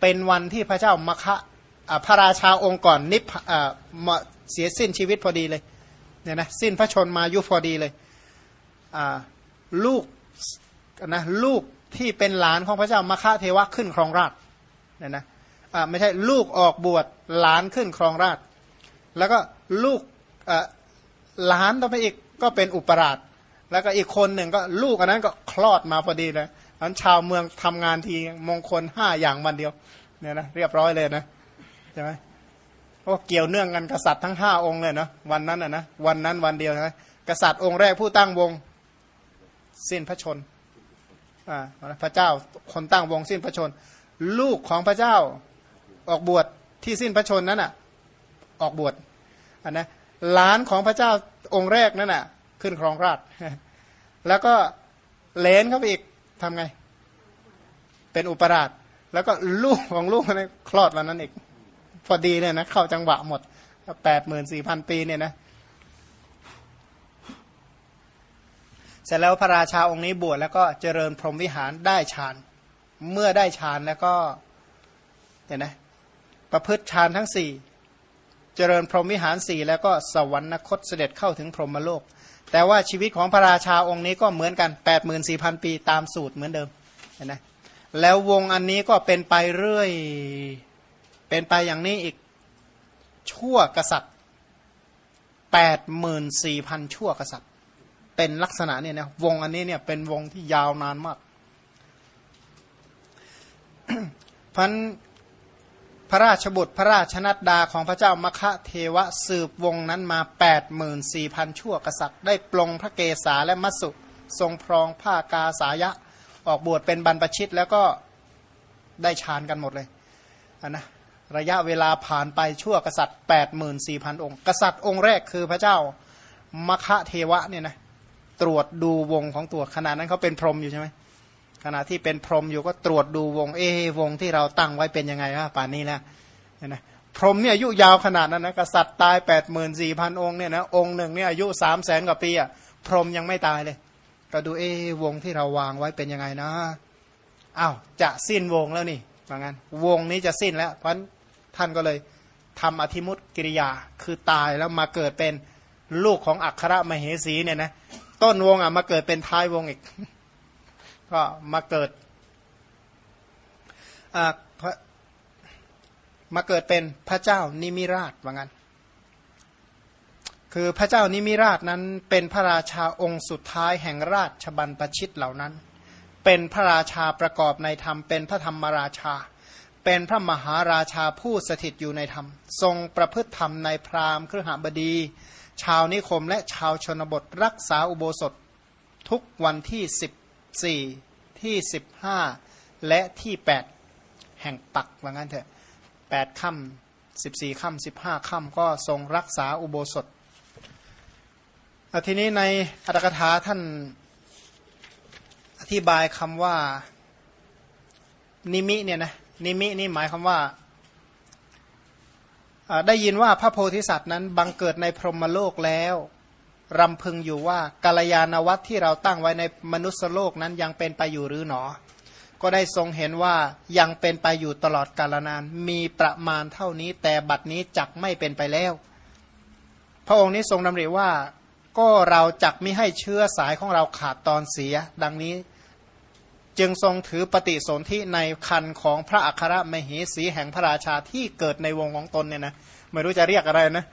S1: เป็นวันที่พระเจ้ามคะพระราชาองค์ก่อนนิพเสียสิ้นชีวิตพอดีเลยเนี่ยนะสิ้นพระชนมายุพอดีเลยลูกนะลูกที่เป็นหลานของพระเจ้ามคะเทวะขึ้นครองราชเนี่ยนะไม่ใช่ลูกออกบวชหลานขึ้นครองราช แล้วก็ลูกหลานต่อไปอีกก็เป็นอุปราช แล้วก็อีกคนหนึ่งก็ลูกอันนั้นก็คลอดมาพอดีเลยอันชาวเมืองทำงานทีมงคลห้าอย่างวันเดียวเนี่ยนะเรียบร้อยเลยนะใช่ไหมเพราะเกี่ยวเนื่องกันกษัตริย์ทั้งห้าองค์เลยเนาะวันนั้นอะนะวันนั้นวันเดียวนะกษัตริย์องค์แรกผู้ตั้งวงสิ้นพระชนอ่าพระเจ้าคนตั้งวงสิ้นพระชน ลูกของพระเจ้าออกบวชที่สิ้นพระชนนั้นอะ ออกบวชนนะหลานของพระเจ้าองค์แรกนั่นอะ ขึ้นครองราชแล้วก็เลนเข้าไปอีกทำไง เป็นอุปราช แล้วก็ลูกของลูกนี่คลอดวันนั้นอีก พอดีเลยนะเข้าจังหวะหมดแปดหมื่นสี่พันปีเนี่ยนะเสร็จแล้วพระราชาองค์นี้บวชแล้วก็เจริญพรหมวิหารได้ฌาน เมื่อได้ฌานแล้วก็เห็นไหมประพฤติฌานทั้งสี่ เจริญพรหมวิหารสี่แล้วก็สวรรคตเสด็จเข้าถึงพรหมโลก แต่ว่าชีวิตของพระราชาองค์นี้ก็เหมือนกัน 8 4 0 0 0 ปีตามสูตรเหมือนเดิมเห็นไหมแล้ววงอันนี้ก็เป็นไปเรื่อย เป็นไปอย่างนี้อีกชั่วกษัตริย์แปดหมื่นสี่พันชั่วกษัตริย์ เป็นลักษณะเนี่ยนะวงอันนี้เนี่ยเป็นวงที่ยาวนานมากพัน พระราชบุตรพระราชนัดดาของพระเจ้ามคะเทวะสืบวงนั้นมา 8 4 0 0 0 ชั่วกษัตริย์ได้ปลงพระเกศาและมัสสุทรงพรองผ้ากาสายะ ออกบวชเป็นบรรพชิตแล้วก็ได้ฌานกันหมดเลยนนะระยะเวลาผ่านไปชั่วกษัตริย์ 8 4 0 0 0 องค์ กษัตริย์องค์แรกคือพระเจ้ามคะเทวะเนี่ยนะตรวจดูวงของตัวขณะนั้นเขาเป็นพรหมอยู่ใช่ไหม ขณะที่เป็นพรหมอยู่ก็ตรวจดูวงเอวงที่เราตั้งไว้เป็นยังไงวะป่านนี้แล้วนะพรหมเนี่ยอายุยาวขนาดนั้นนะกษัตริย์ตายแปดหมื่นสี่พันองค์เนี่ยนะองค์หนึ่งเนี่ยอายุสามแสนกว่าปีอะพรหมยังไม่ตายเลย ก็ดูเอวงที่เราวางไว้เป็นยังไงนะอ้าวจะสิ้นวงแล้วนี่ว่างั้นวงนี้จะสิ้นแล้วเพราะท่านก็เลยทำอธิมุตกิริยาคือตายแล้วมาเกิดเป็นลูกของอัครมเหสีเนี่ยนะต้นวงอะมาเกิดเป็นท้ายวงอีก ก็มาเกิดมาเกิดเป็นพระเจ้านิมิราชว่างั้น คือพระเจ้านิมิราชนั้นเป็นพระราชาองค์สุดท้ายแห่งราชบัณฑชิตเหล่านั้น เป็นพระราชาประกอบในธรรม เป็นพระธรรมราชา เป็นพระมหาราชาผู้สถิตอยู่ในธรรม ทรงประพฤติธรรมในพราหมณ์ครหบดี ชาวนิคมและชาวชนบทรักษาอุโบสถทุกวันที่สิบ สี่ที่สิบห้าและที่แปดแห่งปักว่างั้นเถอะแปดค่ำสิบสี่ค่ำสิบห้าค่ำก็ทรงรักษาอุโบสถทีนี้ในอัตถกถาท่านอธิบายคำว่านิมิเนี่ยนะนิมินี่หมายคำว่าได้ยินว่าพระโพธิสัตว์นั้นบังเกิดในพรหมโลกแล้ว รำพึงอยู่ว่ากาลยานวัตที่เราตั้งไว้ในมนุษยโลกนั้นยังเป็นไปอยู่หรือหนอ ก็ได้ทรงเห็นว่ายังเป็นไปอยู่ตลอดกาลนาน มีประมาณเท่านี้แต่บัดนี้จักไม่เป็นไปแล้ว พระองค์นี้ทรงดำริว่า ก็เราจักไม่ให้เชื้อสายของเราขาดตอนเสีย ดังนี้จึงทรงถือปฏิสนธิในคันของพระอัครมเหสีแห่งพระราชาที่เกิดในวงของตนเนี่ยนะไม่รู้จะเรียกอะไรนะ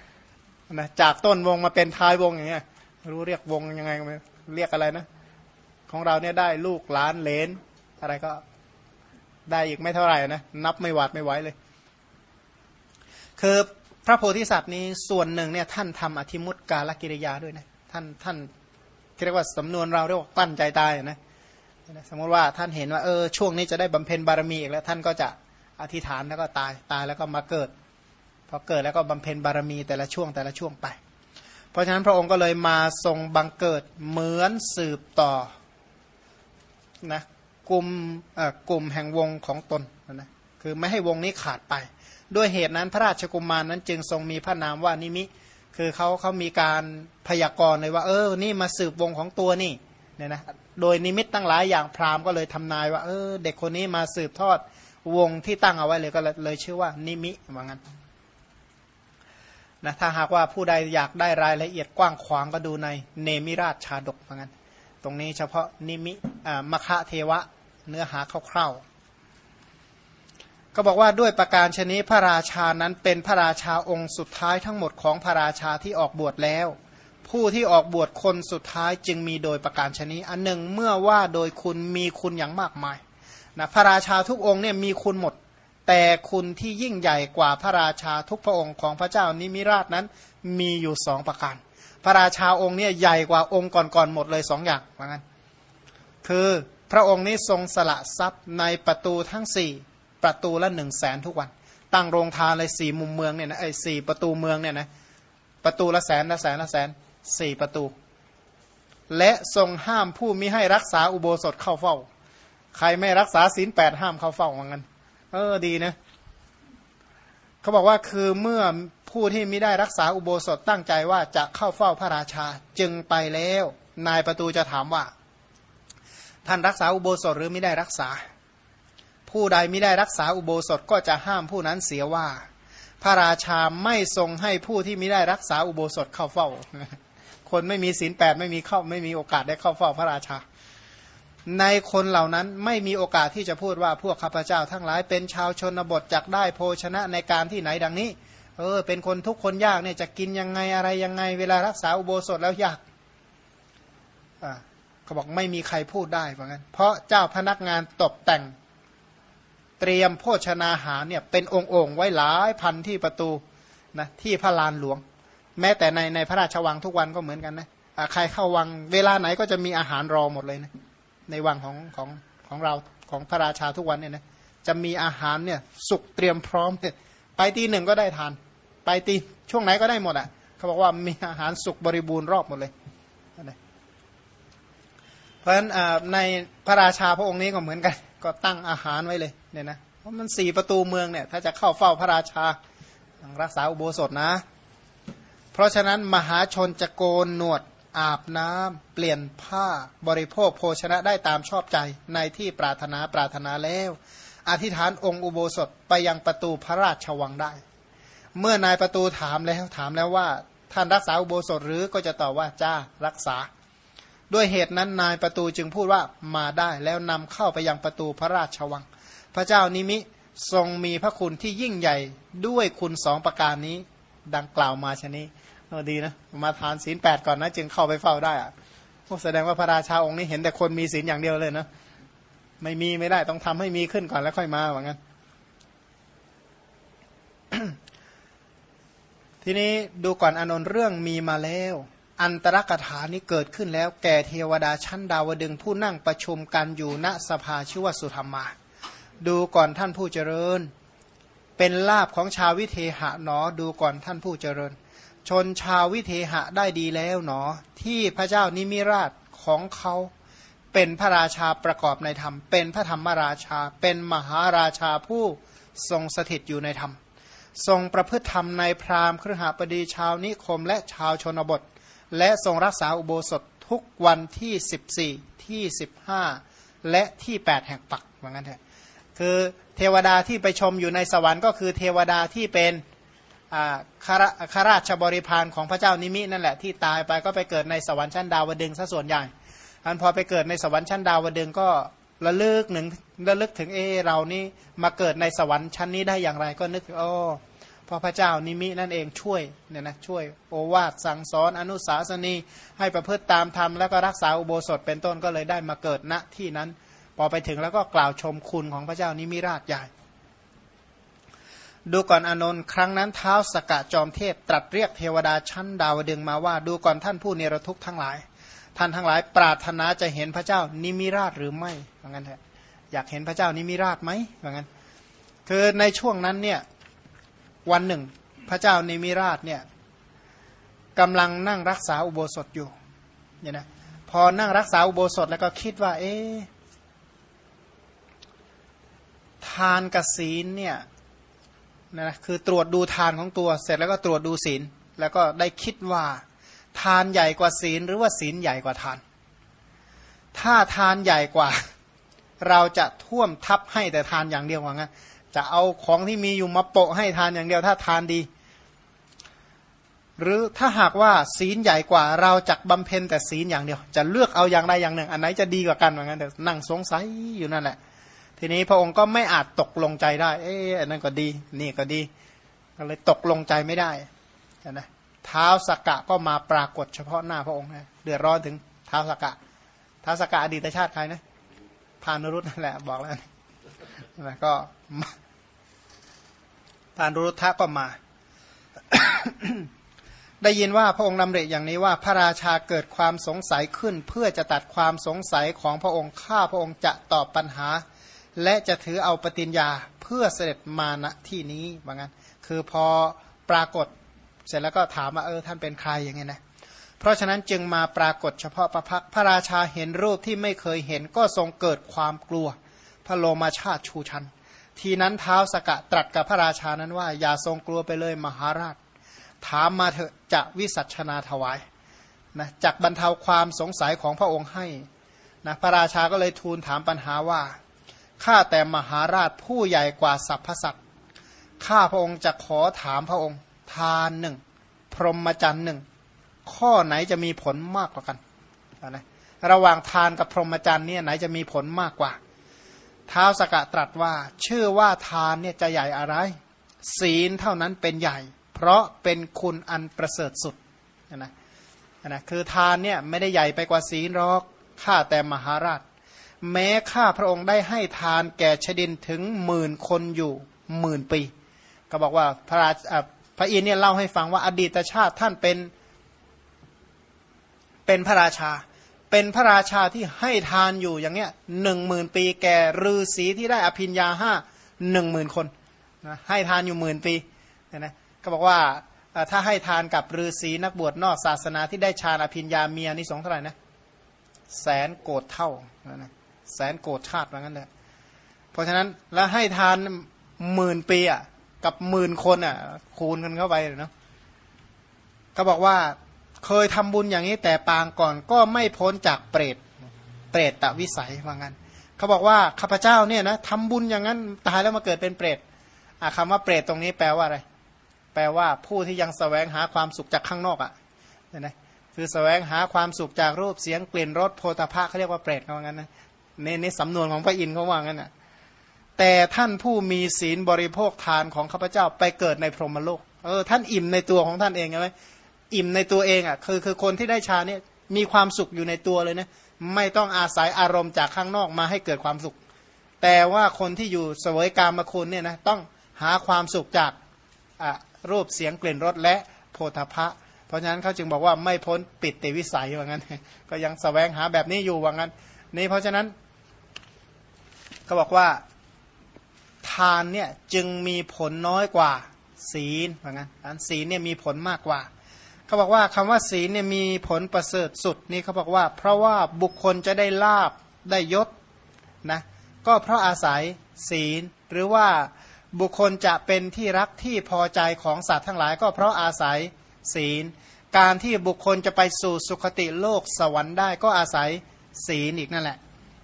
S1: นะจากต้นวงมาเป็นท้ายวงอย่างเงี้ยรู้เรียกวงยังไงเรียกอะไรนะ ของเราเนี่ยได้ลูกหลานเลนอะไรก็ได้อีกไม่เท่าไหร่นะนับไม่หวาดไม่ไหวเลย คือพระโพธิสัตว์นี้ส่วนหนึ่งเนี่ยท่านทำอธิมุตกาลกิริยาด้วยนะท่านท่านเรียกว่าสำนวนเราเรียกว่าตั้นใจตายนะสมมติว่าท่านเห็นว่าเออช่วงนี้จะได้บำเพ็ญบารมีอีกแล้วท่านก็จะอธิษฐานแล้วก็ตายตายแล้วก็มาเกิด พอเกิดแล้วก็บำเพ็ญบารมีแต่ละช่วงแต่ละช่วงไป เพราะฉะนั้นพระองค์ก็เลยมาทรงบังเกิดเหมือนสืบต่อนะกลุ่มกลุ่มแห่งวงของตนนะคือไม่ให้วงนี้ขาดไป ด้วยเหตุนั้นพระราชกุมารนั้นจึงทรงมีพระนามว่านิมิ คือเขาเขามีการพยากรณ์เลยว่า เออ นี่มาสืบวงของตัวนี่เนี่ยนะโดยนิมิตตั้งหลายอย่างพราหมณ์ก็เลยทำนายว่าเออเด็กคนนี้มาสืบทอดวงที่ตั้งเอาไว้เลยก็เลยชื่อว่านิมิว่างั้น นะถ้าหากว่าผู้ใดอยากได้รายละเอียดกว้างขวางก็ดูในเนมิราชชาดกเหมือนกันตรงนี้เฉพาะนิมิมคะเทวะเนื้อหาคร่าวๆก็บอกว่าด้วยประการชนิดพระราชานั้นเป็นพระราชาองค์สุดท้ายทั้งหมดของพระราชาที่ออกบวชแล้ว ผู้ที่ออกบวชคนสุดท้ายจึงมีโดยประการชนิดอันหนึ่งเมื่อว่าโดยคุณมีคุณอย่างมากมายนะพระราชาทุกองค์เนี่ยมีคุณหมด แต่คุณที่ยิ่งใหญ่กว่าพระราชาทุกพระองค์ของพระเจ้านิมิราชนั้นมีอยู่สองประการ พระราชาองค์นี้ใหญ่กว่าองค์ก่อนๆหมดเลยสองอย่างว่างั้น คือพระองค์นี้ทรงสละทรัพย์ในประตูทั้งสี่ประตูละหนึ่งแสนทุกวัน ตั้งโรงทานเลยสี่มุมเมืองเนี่ยนะไอ้สี่ประตูเมืองเนี่ยนะประตูละแสนละแสนละแสนสี่ประตู และทรงห้ามผู้มิให้รักษาอุโบสถเข้าเฝ้า ใครไม่รักษาศีลแปดห้ามเข้าเฝ้าว่างั้น เออดีนะเขาบอกว่าคือเมื่อผู้ที่ไม่ได้รักษาอุโบสถตั้งใจว่าจะเข้าเฝ้าพระราชาจึงไปแล้ว นายประตูจะถามว่า ท่านรักษาอุโบสถหรือไม่ได้รักษา ผู้ใดไม่ได้รักษาอุโบสถก็จะห้ามผู้นั้นเสียว่า พระราชาไม่ทรงให้ผู้ที่ไม่ได้รักษาอุโบสถเข้าเฝ้า คนไม่มีศีลแปดไม่มีเข้าไม่มีโอกาสได้เข้าเฝ้าพระราชา ในคนเหล่านั้นไม่มีโอกาสที่จะพูดว่าพวกข้าพเจ้าทั้งหลายเป็นชาวชนบทจักได้โภชนะในการที่ไหนดังนี้ เออ เป็นคนทุกคนยากเนี่ยจะกินยังไงอะไรยังไง เวลารักษาอุโบสถแล้วยากอ่าเขาบอกไม่มีใครพูดได้เหมือนกันเพราะเจ้าพนักงานตกแต่ง เตรียมโภชนาหารเนี่ยเป็นองค์องไว้หลายพันที่ประตูนะที่พระลานหลวง แม้แต่ในในพระราชวังทุกวันก็เหมือนกันนะใครเข้าวัง เวลาไหนก็จะมีอาหารรอหมดเลยนะ ในวังของของของเราของพระราชาทุกวันเนี่ยนะจะมีอาหารเนี่ยสุกเตรียมพร้อมไปตีหนึ่งก็ได้ทาน ไปตีช่วงไหนก็ได้หมดอะเขาบอกว่ามีอาหารสุกบริบูรณ์รอบหมดเลยเพราะฉะนั้นในพระราชาพระองค์นี้ก็เหมือนกัน ก็ตั้งอาหารไว้เลยเนี่ยนะเพราะมันสี่ประตูเมืองเนี่ยถ้าจะเข้าเฝ้าพระราชาต้องรักษาอุโบสถนะ เพราะฉะนั้นมหาชนจะโกนหนวด อาบน้ำเปลี่ยนผ้าบริโภคโภชนะได้ตามชอบใจในที่ปรารถนาปรารถนาแล้ว อธิษฐานองค์อุโบสถไปยังประตูพระราชวังได้ เมื่อนายประตูถามแล้วถามแล้วว่า ท่านรักษาอุโบสถหรือก็จะตอบว่าจ้ารักษา ด้วยเหตุนั้นนายประตูจึงพูดว่ามาได้แล้วนำเข้าไปยังประตูพระราชวัง พระเจ้านิมิทรงมีพระคุณที่ยิ่งใหญ่ด้วยคุณสองประการนี้ดังกล่าวมาชนี้ ดีนะมาทานศีลแปดก่อนนะ จึงเข้าไปเฝ้าได้อะแสดงว่าพระราชาองค์นี้เห็นแต่คนมีศีลอย่างเดียวเลยนะไม่มีไม่ได้ต้องทำให้มีขึ้นก่อนแล้วค่อยมาว่างั้น ทีนี้ดูก่อนอนนท์เรื่องมีมาแล้ว อันตรกถานี้เกิดขึ้นแล้ว แก่เทวดาชั้นดาวดึงผู้นั่งประชุมกันอยู่ณสภาชื่อว่าสุธรรมา ดูก่อนท่านผู้เจริญ เป็นลาบของชาววิเทหะหนอ ดูก่อนท่านผู้เจริญ ชนชาววิเทหะได้ดีแล้วหนอที่พระเจ้านิมิราชของเขาเป็นพระราชาประกอบในธรรม เป็นพระธรรมราชา เป็นมหาราชาผู้ทรงสถิตอยู่ในธรรม ทรงประพฤติธรรมในพราหมณ์ครหบดีชาวนิคมและชาวชนบท และทรงรักษาอุโบสถทุกวันที่ 14 ที่ 15 และที่ 8 แห่งปักว่างั้นเถอะคือเทวดาที่ไปชมอยู่ในสวรรค์ก็คือเทวดาที่เป็น ข้าราชบริพารของพระเจ้านิมินั่นแหละที่ตายไปก็ไปเกิดในสวรรค์ชั้นดาวดึงซะส่วนใหญ่ อันพอไปเกิดในสวรรค์ชั้นดาวดึงก็ระลึกหนึ่งระลึกถึงเอเรานี่มาเกิดในสวรรค์ชั้นนี้ได้อย่างไรก็นึกโอ้พอพระเจ้านิมินั่นเองช่วยเนี่ยนะช่วยโอวาทสั่งสอนอนุสาสนี ให้ประพฤติตามธรรมแล้วก็รักษาอุโบสถเป็นต้นก็เลยได้มาเกิดณที่นั้น พอไปถึงแล้วก็กล่าวชมคุณของพระเจ้านิมิราชใหญ่ ดูก่อนอนนท์ครั้งนั้นเท้าสกะจอมเทพ ตรัสเรียกเทวดาชั้นดาวดึงมาว่า ดูก่อนท่านผู้เนรทุกข์ทั้งหลาย ท่านทั้งหลายปรารถนาจะเห็นพระเจ้านิมิราชหรือไม่เหมือนกันเถอะอยากเห็นพระเจ้านิมิราชไหมเหมือนกันคือในช่วงนั้นเนี่ยวันหนึ่ง พระเจ้านิมิราชเนี่ยกำลังนั่งรักษาอุโบสถอยู่เนี่ยนะพอนั่งรักษาอุโบสถแล้วก็คิดว่า เอ๊ทานกับศีลเนี่ย นะคือตรวจดูทานของตัวเสร็จแล้วก็ตรวจดูศีล แล้วก็ได้คิดว่า ทานใหญ่กว่าศีลหรือว่าศีลใหญ่กว่าทาน ถ้าทานใหญ่กว่า เราจะท่วมทับให้แต่ทานอย่างเดียวว่างั้นจะเอาของที่มีอยู่มาโปะให้ทานอย่างเดียวถ้าทานดี หรือถ้าหากว่าศีลใหญ่กว่า เราจะบำเพ็ญแต่ศีลอย่างเดียว จะเลือกเอาอย่างใดอย่างหนึ่ง อันไหนจะดีกว่ากันเหมือนกันเดี๋ยวนั่งสงสัยอยู่นั่นแหละ ทีนี้พระองค์ก็ไม่อาจตกลงใจได้ เอ๊ะอันนั้นก็ดี นี่ก็ดีก็เลยตกลงใจไม่ได้นะเท้าสกกะก็มาปรากฏเฉพาะหน้าพระองค์นะเดือดร้อนถึงเท้าสกกะเท้าสกกะอดีตชาติใครนะพานุรุตนั่นแหละบอกแล้วนะก็พานรุทธะก็มา ได้ยินว่าพระองค์นำเรอย่างนี้ว่าพระราชาเกิดความสงสัยขึ้น เพื่อจะตัดความสงสัยของพระองค์ข้าพระองค์จะตอบปัญหา และจะถือเอาปฏิญญาเพื่อเสด็จมาณที่นี้ว่างั้น คือพอปรากฏเสร็จแล้วก็ถามว่าเออท่านเป็นใครอย่างเงี้ยนะเพราะฉะนั้นจึงมาปรากฏเฉพาะประพักพระราชาเห็นรูปที่ไม่เคยเห็นก็ทรงเกิดความกลัว พระโลมาชาติชูชัน ทีนั้นเท้าสกะตรัสกับพระราชานั้นว่า อย่าทรงกลัวไปเลยมหาราช ถามมาเถอะจะวิสัชนาถวายนะจักบรรเทาความสงสัยของพระองค์ให้นะพระราชาก็เลยทูลถามปัญหาว่า ข้าแต่มหาราชผู้ใหญ่กว่าสรรพสัตว์ข้าพระองค์จะขอถามพระองค์ ทานหนึ่ง พรหมจรรย์หนึ่ง ข้อไหนจะมีผลมากกว่ากันนะระหว่างทานกับพรหมจรรย์เนี่ยไหนจะมีผลมากกว่า ท้าวสกะตรัสว่า ชื่อว่าทานเนี่ยจะใหญ่อะไร ศีลเท่านั้นเป็นใหญ่ เพราะเป็นคุณอันประเสริฐสุดนะนะคือทานเนี่ยไม่ได้ใหญ่ไปกว่าศีลหรอกข้าแต่มหาราช แม้ข้าพระองค์ได้ให้ทานแก่ชดินถึงหมื่นคนอยู่หมื่นปี ก็บอกว่าพระราชพระอินเนี่ยเล่าให้ฟังว่าอดีตชาติท่านเป็น เป็นพระราชา เป็นพระราชาที่ให้ทานอยู่อย่างเงี้ยหนึ่งหมื่นปี แก่ฤาษีที่ได้อภิญญาห้าหนึ่งหมื่นคนนะให้ทานอยู่หมื่นปีนะก็บอกว่าถ้าให้ทานกับฤาษีนักบวชนอกศาสนาที่ได้ฌานอภิญญาเมียนี่สองเท่าไหร่นะแสนโกดเท่านะ แสนโกดชาติว่างั้นเลยเพราะฉะนั้นแล้วให้ทานหมื่นปีอะกับหมื่นคนอะ คูณกันเข้าไปเนาะก็บอกว่าเคยทำบุญอย่างนี้แต่ปางก่อนก็ไม่พ้นจากเปรตเปรตตะวิสัยว่างั้นเขาบอกว่าข้าพเจ้าเนี่ยนะทำบุญอย่างนั้นตายแล้วมาเกิดเป็นเปรตอะคำว่าเปรตตรงนี้แปลว่าอะไร แปลว่าผู้ที่ยังสแสวงหาความสุขจากข้างนอกอะ่ะเห็นไหมคือแสวงหาความสุขจากรูปเสียงกลิ่นรสโพธาภะเขาเรียกว่าเปรตเขาว่างั้นนะ ในในสำนวนของพระอินทร์เขาว่างั้นนะแต่ท่านผู้มีศีลบริโภคทานของข้าพเจ้าไปเกิดในพรหมโลกเออท่านอิ่มในตัวของท่านเองใช่ไหมอิ่มในตัวเองอะคือคือคนที่ได้ฌานเนี่ยมีความสุขอยู่ในตัวเลยนะไม่ต้องอาศัยอารมณ์จากข้างนอกมาให้เกิดความสุข แต่ว่าคนที่อยู่เสวยกรรมคุณเนี่ยนะต้องหาความสุขจากรูปเสียงกลิ่นรสและโพธพะ เพราะฉะนั้นเขาจึงบอกว่าไม่พ้นปิดติวิสัยว่างั้น ก็ยังสแสวงหาแบบนี้อยู่ว่างั้นนี่เพราะฉะนั้น เขาบอกว่าทานเนี่ยจึงมีผลน้อยกว่าศีลว่างั้นอันศีลเนี่ยมีผลมากกว่าเขาบอกว่าคำว่าศีลเนี่ยมีผลประเสริฐสุดนี่เขาบอกว่า เพราะว่าบุคคลจะได้ลาบได้ยศนะก็เพราะอาศัยศีลหรือว่าบุคคลจะเป็นที่รักที่พอใจของสัตว์ทั้งหลาย ก็เพราะอาศัยศีล การที่บุคคลจะไปสู่สุคติโลกสวรรค์ได้ก็อาศัยศีลอีกนั่นแหละ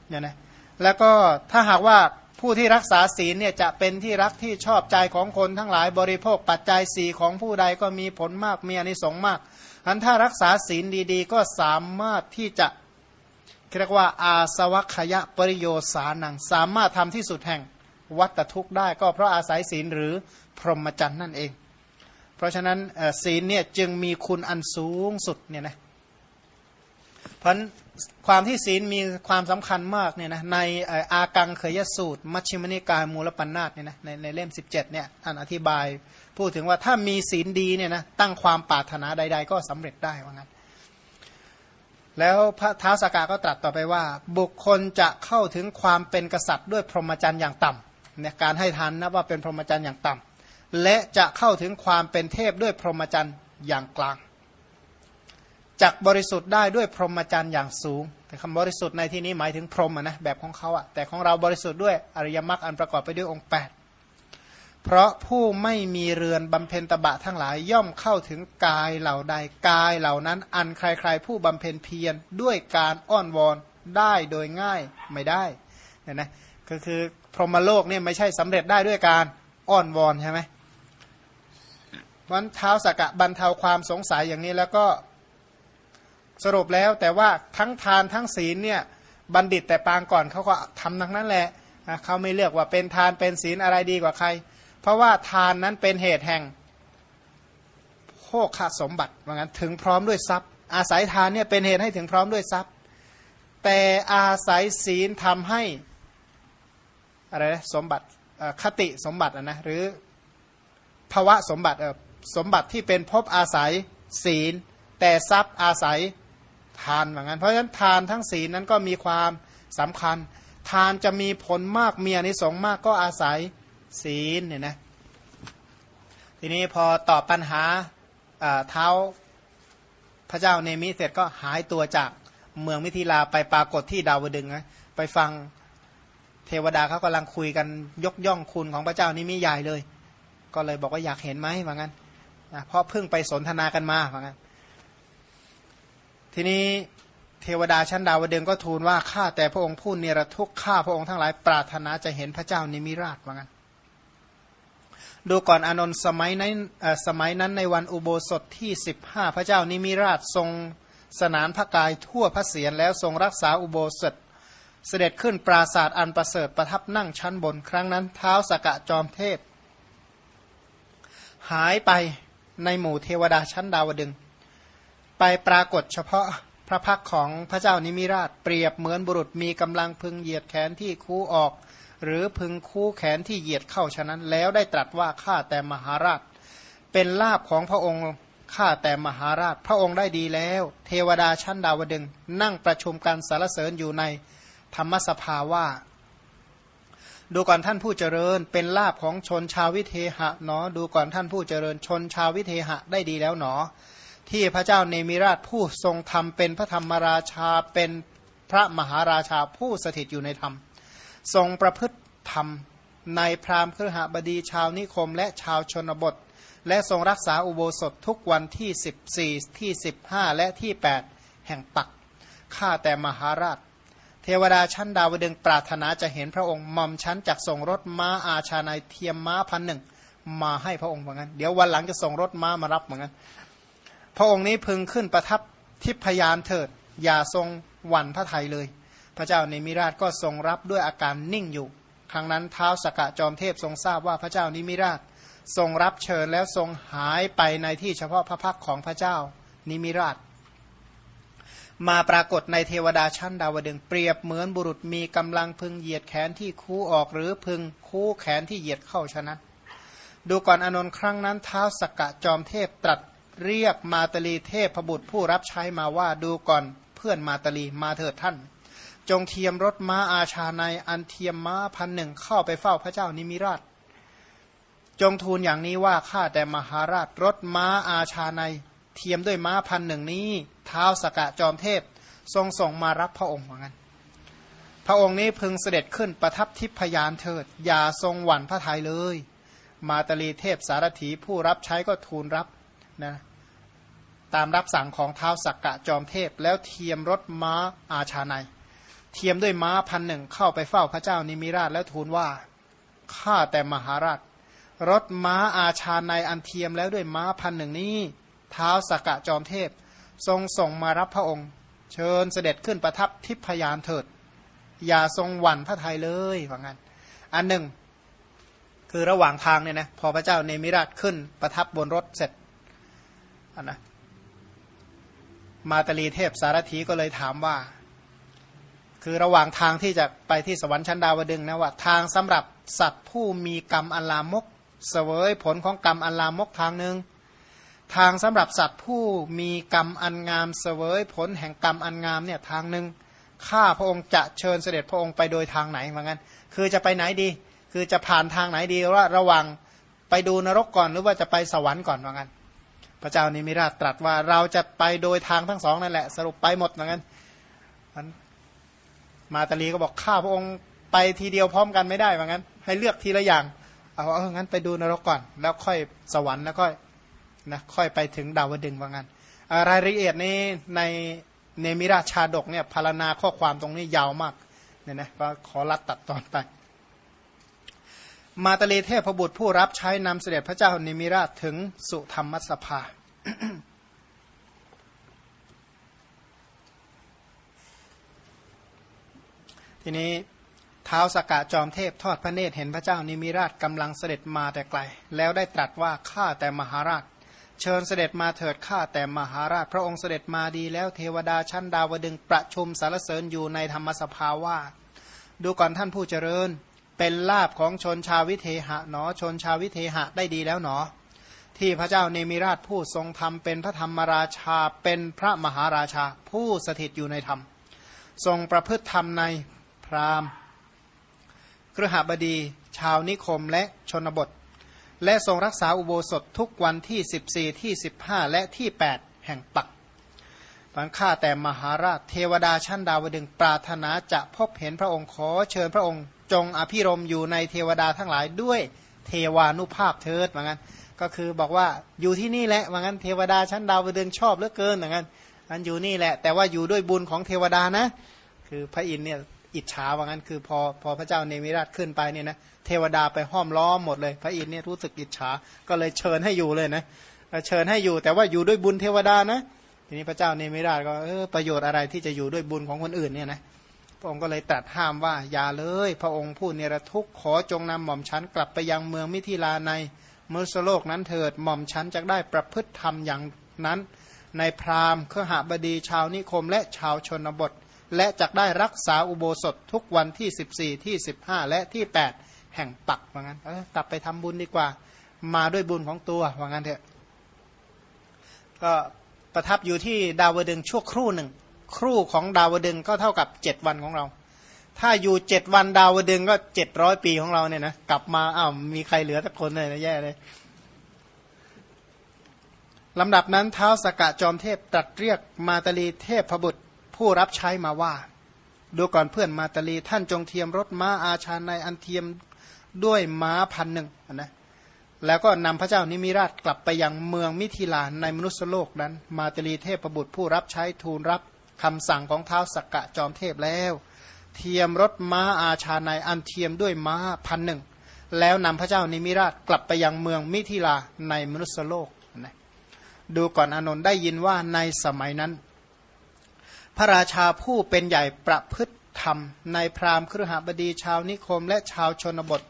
S1: เนี่ยนะ แล้วก็ถ้าหากว่าผู้ที่รักษาศีลเนี่ยจะเป็นที่รักที่ชอบใจของคนทั้งหลายบริโภคปัจจัยสีของผู้ใดก็มีผลมากมีอนิสงส์มากอันถ้ารักษาศีลดีๆ ก็สามารถที่จะเรียกว่าอาสวัคยะปริโยสานังสามารถทำที่สุดแห่งวัตทุกข์ได้ ก็เพราะอาศัยศีลหรือพรหมจรรย์นั่นเอง เพราะฉะนั้นศีลเนี่ยจึงมีคุณอันสูงสุดเนี่ยนะเพราะ ความที่ศีลมีความสำคัญมากเนี่ยนะในอากังเคยสูตร มัชฌิมนิกายมูลปัญนาตเนี่ยนะในในเล่ม 17เนี่ยท่านอธิบาย พูดถึงว่าถ้ามีศีลดีเนี่ยนะตั้งความปรารถนาใด ๆ ก็สำเร็จได้ว่างั้น แล้วพระท้าวสากาก็ตรัสต่อไปว่า บุคคลจะเข้าถึงความเป็นกษัตริย์ด้วยพรหมจรรย์อย่างต่ำเนี่ยการให้ทานนะว่าเป็นพรหมจรรย์อย่างต่ำและจะเข้าถึงความเป็นเทพด้วยพรหมจรรย์อย่างกลาง จักบริสุทธิ์ได้ด้วยพรหมจรรย์อย่างสูง แต่คำบริสุทธิ์ในที่นี้หมายถึงพรหมนะแบบของเขาอะแต่ของเราบริสุทธิ์ด้วยอริยมรรคอันประกอบไปด้วยองค์ 8 เพราะผู้ไม่มีเรือนบำเพ็ญตบะทั้งหลายย่อมเข้าถึงกายเหล่าใดกายเหล่านั้น อันใครๆผู้บำเพ็ญเพียรด้วยการอ้อนวอนได้โดยง่ายไม่ได้เนี่ยนะก็คือพรหมโลกเนี่ยไม่ใช่สำเร็จได้ด้วยการอ้อนวอนใช่ไหมวันเท้าสกกะบรรเทาความสงสัยอย่างนี้แล้วก็ สรุปแล้วแต่ว่าทั้งทานทั้งศีลเนี่ยบัณฑิตแต่ปางก่อนเขาก็ทำทั้งนั้นแหละเขาไม่เลือกว่าเป็นทานเป็นศีลอะไรดีกว่าใคร เพราะว่าทานนั้นเป็นเหตุแห่งโภคสมบัติว่างั้นถึงพร้อมด้วยทรัพย์ อาศัยทานเนี่ยเป็นเหตุให้ถึงพร้อมด้วยทรัพย์ แต่อาศัยศีลทำให้อะไรนะสมบัติคติสมบัตินะหรือภาวะสมบัติสมบัติที่เป็นพบอาศัยศีล แต่ทรัพย์อาศัย ทานเหมือนกันเพราะฉะนั้นทานทั้งศีลนั้นก็มีความสำคัญ ทานจะมีผลมากมีอนิสงส์มากก็อาศัยศีลเนี่ยนะทีนี้พอตอบปัญหาเท้าพระเจ้าเนมิเสร็จก็หายตัวจากเมืองมิถิลาไปปรากฏที่ดาวดึงนะไปฟังเทวดาเขากำลังคุยกันยกย่องคุณของพระเจ้านิมิใหญ่เลย ก็เลยบอกว่าอยากเห็นไหมว่างั้นเพราะเพิ่งไปสนทนากันมาว่างั้น ทีนี้เทวดาชั้นดาวดึงก็ทูลว่าข้าแต่พระองค์ผู้เนรทุกข์ข้าพระองค์ทั้งหลายปรารถนาจะเห็นพระเจ้านิมิราชว่างั้นดูก่อนอนนท์สมัยนั้นสมัยนั้นในวันอุโบสถที่สิบห้าพระเจ้านิมิราชทรงสนานพระกายทั่วพระเศียรแล้วทรงรักษาอุโบสถ เสด็จขึ้นปราศาสตร์อันประเสริฐประทับนั่งชั้นบนครั้งนั้นเท้าสกะจอมเทพหายไปในหมู่เทวดาชั้นดาวดึง ไปปรากฏเฉพาะพระพักของพระเจ้านิมิราชเปรียบเหมือนบุรุษมีกำลังพึงเหยียดแขนที่คู่ออก หรือพึงคู่แขนที่เหยียดเข้าฉะนั้น แล้วได้ตรัสว่าข้าแต่มหาราช เป็นลาบของพระองค์ข้าแต่มหาราช พระองค์ได้ดีแล้ว เทวดาชั้นดาวดึง นั่งประชุมการสารเสริญอยู่ในธรรมสภาว่า ดูก่อนท่านผู้เจริญ เป็นลาบของชนชาววิเทหะเนอดูก่อนท่านผู้เจริญชนชาววิเทหะได้ดีแล้วหนอ ที่พระเจ้าเนมิราชผู้ทรงธรรมเป็นพระธรรมราชาเป็นพระมหาราชาผู้สถิตอยู่ในธรรม ทรงประพฤติธรรมในพราหมณ์ครหบดีชาวนิคมและชาวชนบท และทรงรักษาอุโบสถทุกวันที่ 14 ที่ 15 และที่ 8 แห่งปักข้าแต่มหาราช เทวดาชั้นดาวดึงปรารถนาจะเห็นพระองค์มอมชั้นจากส่งรถม้าอาชาในเทียมม้าพันหนึ่งมาให้พระองค์เหมือนกันเดี๋ยววันหลังจะส่งรถม้ามารับเหมือนกัน พระองค์นี้พึงขึ้นประทับทิพยานเถิด อย่าทรงหวั่นพระไทยเลย พระเจ้าเนมิราชก็ทรงรับด้วยอาการนิ่งอยู่ ครั้งนั้นเท้าสกะจอมเทพทรงทราบว่าพระเจ้านิมิราช ทรงรับเชิญแล้วทรงหายไปในที่เฉพาะพระพักของพระเจ้านิมิราช มาปรากฏในเทวดาชั้นดาวดึงเปรียบเหมือนบุรุษมีกำลังพึงเหยียดแขนที่คู่ออกหรือพึงคู่แขนที่เหยียดเข้าฉะนั้นดูก่อนอนนท์ครั้งนั้นเท้าสกกะจอมเทพตรัส เรียกมาตลีเทพพบุตรผู้รับใช้มาว่าดูก่อนเพื่อนมาตลีมาเถิดท่าน จงเทียมรถม้าอาชาในอันเทียมม้าพันหนึ่งเข้าไปเฝ้าพระเจ้านิมิราช จงทูลอย่างนี้ว่าข้าแต่มหาราชรถม้าอาชาในเทียมด้วยม้าพันหนึ่งนี้เท้าสกะจอมเทพทรงส่งมารับพระองค์เหมือนกันพระองค์นี้พึงเสด็จขึ้นประทับทิพยานเถิด อย่าทรงหวั่นพระทัยเลย มาตลีเทพสารถีผู้รับใช้ก็ทูลรับ นะตามรับสั่งของเท้าสักกะจอมเทพ แล้วเทียมรถม้าอาชาในเทียมด้วยม้าพันหนึ่งเข้าไปเฝ้าพระเจ้านิมิราชแล้วทูลว่าข้าแต่มหาราช รถม้าอาชาในอันเทียมแล้วด้วยม้าพันหนึ่งนี้เท้าสักกะจอมเทพ ทรงส่งมารับพระองค์ เชิญเสด็จขึ้นประทับทิพยานเถิด อย่าทรงหวั่นพระไทยเลยว่างั้น อันหนึ่ง คือระหว่างทางเนี่ยนะพอพระเจ้าเนมิราชขึ้นประทับบนรถเสร็จ นนะมาตลีเทพสารถีก็เลยถามว่า คือระหว่างทางที่จะไปที่สวรรค์ชั้นดาวดึงนะว่า ทางสำหรับสัตว์ผู้มีกรรมอัลามกเสวยผลของกรรมอัลามกทางหนึ่งทางสำหรับสัตว์ผู้มีกรรมอันงามเสวยผลแห่งกรรมอันงามเนี่ยทางหนึ่งข้าพระองค์จะเชิญเสด็จพระองค์ไปโดยทางไหนเหมือนกันคือจะไปไหนดี คือจะผ่านทางไหนดีว่าระหว่างไปดูนรกก่อนหรือว่าจะไปสวรรค์ก่อนเหมือนกัน พระเจ้านิมิราชตรัสว่าเราจะไปโดยทางทั้งสองนั่นแหละ สรุปไปหมดเหมือนกันมาตาลีก็บอกข้าพระองค์ไปทีเดียวพร้อมกันไม่ได้เหมือนกันให้เลือกทีละอย่างเอาเอองั้นไปดูนรกก่อน แล้วค่อยสวรรค์แล้วค่อยนะค่อยไปถึงดาวดึงว่างั้นรายละเอียดนี้ในเนมิราชาดกเนี่ยพารณาข้อความตรงนี้ยาวมากเนี่ยนะก็ขอรัดตัดตอนไป มาตลีเทพบุตรผู้รับใช้นำเสด็จพระเจ้าเนมิราชถึงสุธรรมสภา ทีนี้เท้าสกกะจอมเทพทอดพระเนตรเห็นพระเจ้านิมิราชกำลังเสด็จมาแต่ไกล แล้วได้ตรัสว่าข้าแต่มหาราช เชิญเสด็จมาเถิดข้าแต่มหาราช พระองค์เสด็จมาดีแล้วเทวดาชั้นดาวดึงประชุมสารเสริญอยู่ในธรรมสภาว่า ดูก่อนท่านผู้เจริญ เป็นลาบของชนชาววิเทหะหนอ ชนชาววิเทหะได้ดีแล้วหนอ ที่พระเจ้าเนมิราชผู้ทรงธรรมเป็นพระธรรมราชาเป็นพระมหาราชาผู้สถิตอยู่ในธรรม ทรงประพฤติธรรมในพราหมณ์ครหบดี ชาวนิคมและชนบท และทรงรักษาอุโบสถทุกวันที่ 14 ที่ 15 และที่ 8 แห่งปักบังค่าแต่มหาราชเทวดาชั้นดาวดึงปรารถนาจะพบเห็นพระองค์ขอเชิญพระองค์ จงอภิรมอยู่ในเทวดาทั้งหลายด้วยเทวานุภาพเถิดเหมือนกันก็คือบอกว่าอยู่ที่นี่แหละเหมือนกันเทวดาชั้นดาวเดึงชอบเหลือเกินเหมือนกันอันอยู่นี่แหละ แต่ว่าอยู่ด้วยบุญของเทวดานะ คือพระอินทร์เนี่ยอิจฉาว่างั้นคือพอพอพระเจ้าเนมิราชขึ้นไปเนี่ยนะเทวดาไปห้อมล้อมหมดเลย พระอินทร์เนี่ยรู้สึกอิจฉาก็เลยเชิญให้อยู่เลยนะเชิญให้อยู่แต่ว่าอยู่ด้วยบุญเทวดานะ ทีนี้พระเจ้าเนมิราชก็เออประโยชน์อะไรที่จะอยู่ด้วยบุญของคนอื่นเนี่ยนะ ระองค์ก็เลยตรัสห้ามว่าอย่าเลย พระองค์ผู้เนรทุกข์ขอจงนำหม่อมชั้นกลับไปยังเมืองมิถิลาในมรุสโลกนั้นเถิดหม่อมชั้นจะได้ประพฤติธรรมอย่างนั้น ในพราหมณ์เครือหบดีชาวนิคมและชาวชนบท และจะได้รักษาอุโบสถทุกวันที่ 14 ที่ 15 และที่ 8 แห่งปักว่างั้นกลับไปทำบุญดีกว่า มาด้วยบุญของตัวว่างั้นเถอะก็ประทับอยู่ที่ดาวดึงชั่วครู่หนึ่ง ครู่ของดาวดึงก็เท่ากับเจ็ดวันของเรา ถ้าอยู่เจ็ดวันดาวดึงก็เจ็ดร้อยปีของเราเนี่ยนะกลับมาอ้าวมีใครเหลือสักคนเลยนะแย่เลยลำดับนั้นท้าวสักกะจอมเทพตรัสเรียกมาตลีเทพบุตรผู้รับใช้มาว่า ดูก่อนเพื่อนมาตลีท่านจงเทียมรถม้าอาชาไนยอันเทียมด้วยม้าพันหนึ่งนะแล้วก็นำพระเจ้านิมิราชกลับไปยังเมืองมิถิลาในมนุษยโลกนั้น มาตลีเทพประบุตรผู้รับใช้ทูลรับ คำสั่งของท้าวสักกะจอมเทพแล้ว เทียมรถม้าอาชาไนยอันเทียมด้วยม้าพันหนึ่ง แล้วนำพระเจ้านิมิราชกลับไปยังเมืองมิถิลาในมนุษยโลกนะดูก่อนอนนท์ได้ยินว่าในสมัยนั้น พระราชาผู้เป็นใหญ่ประพฤติธรรม ในพราหมณ์ครหบดีชาวนิคมและชาวชนบท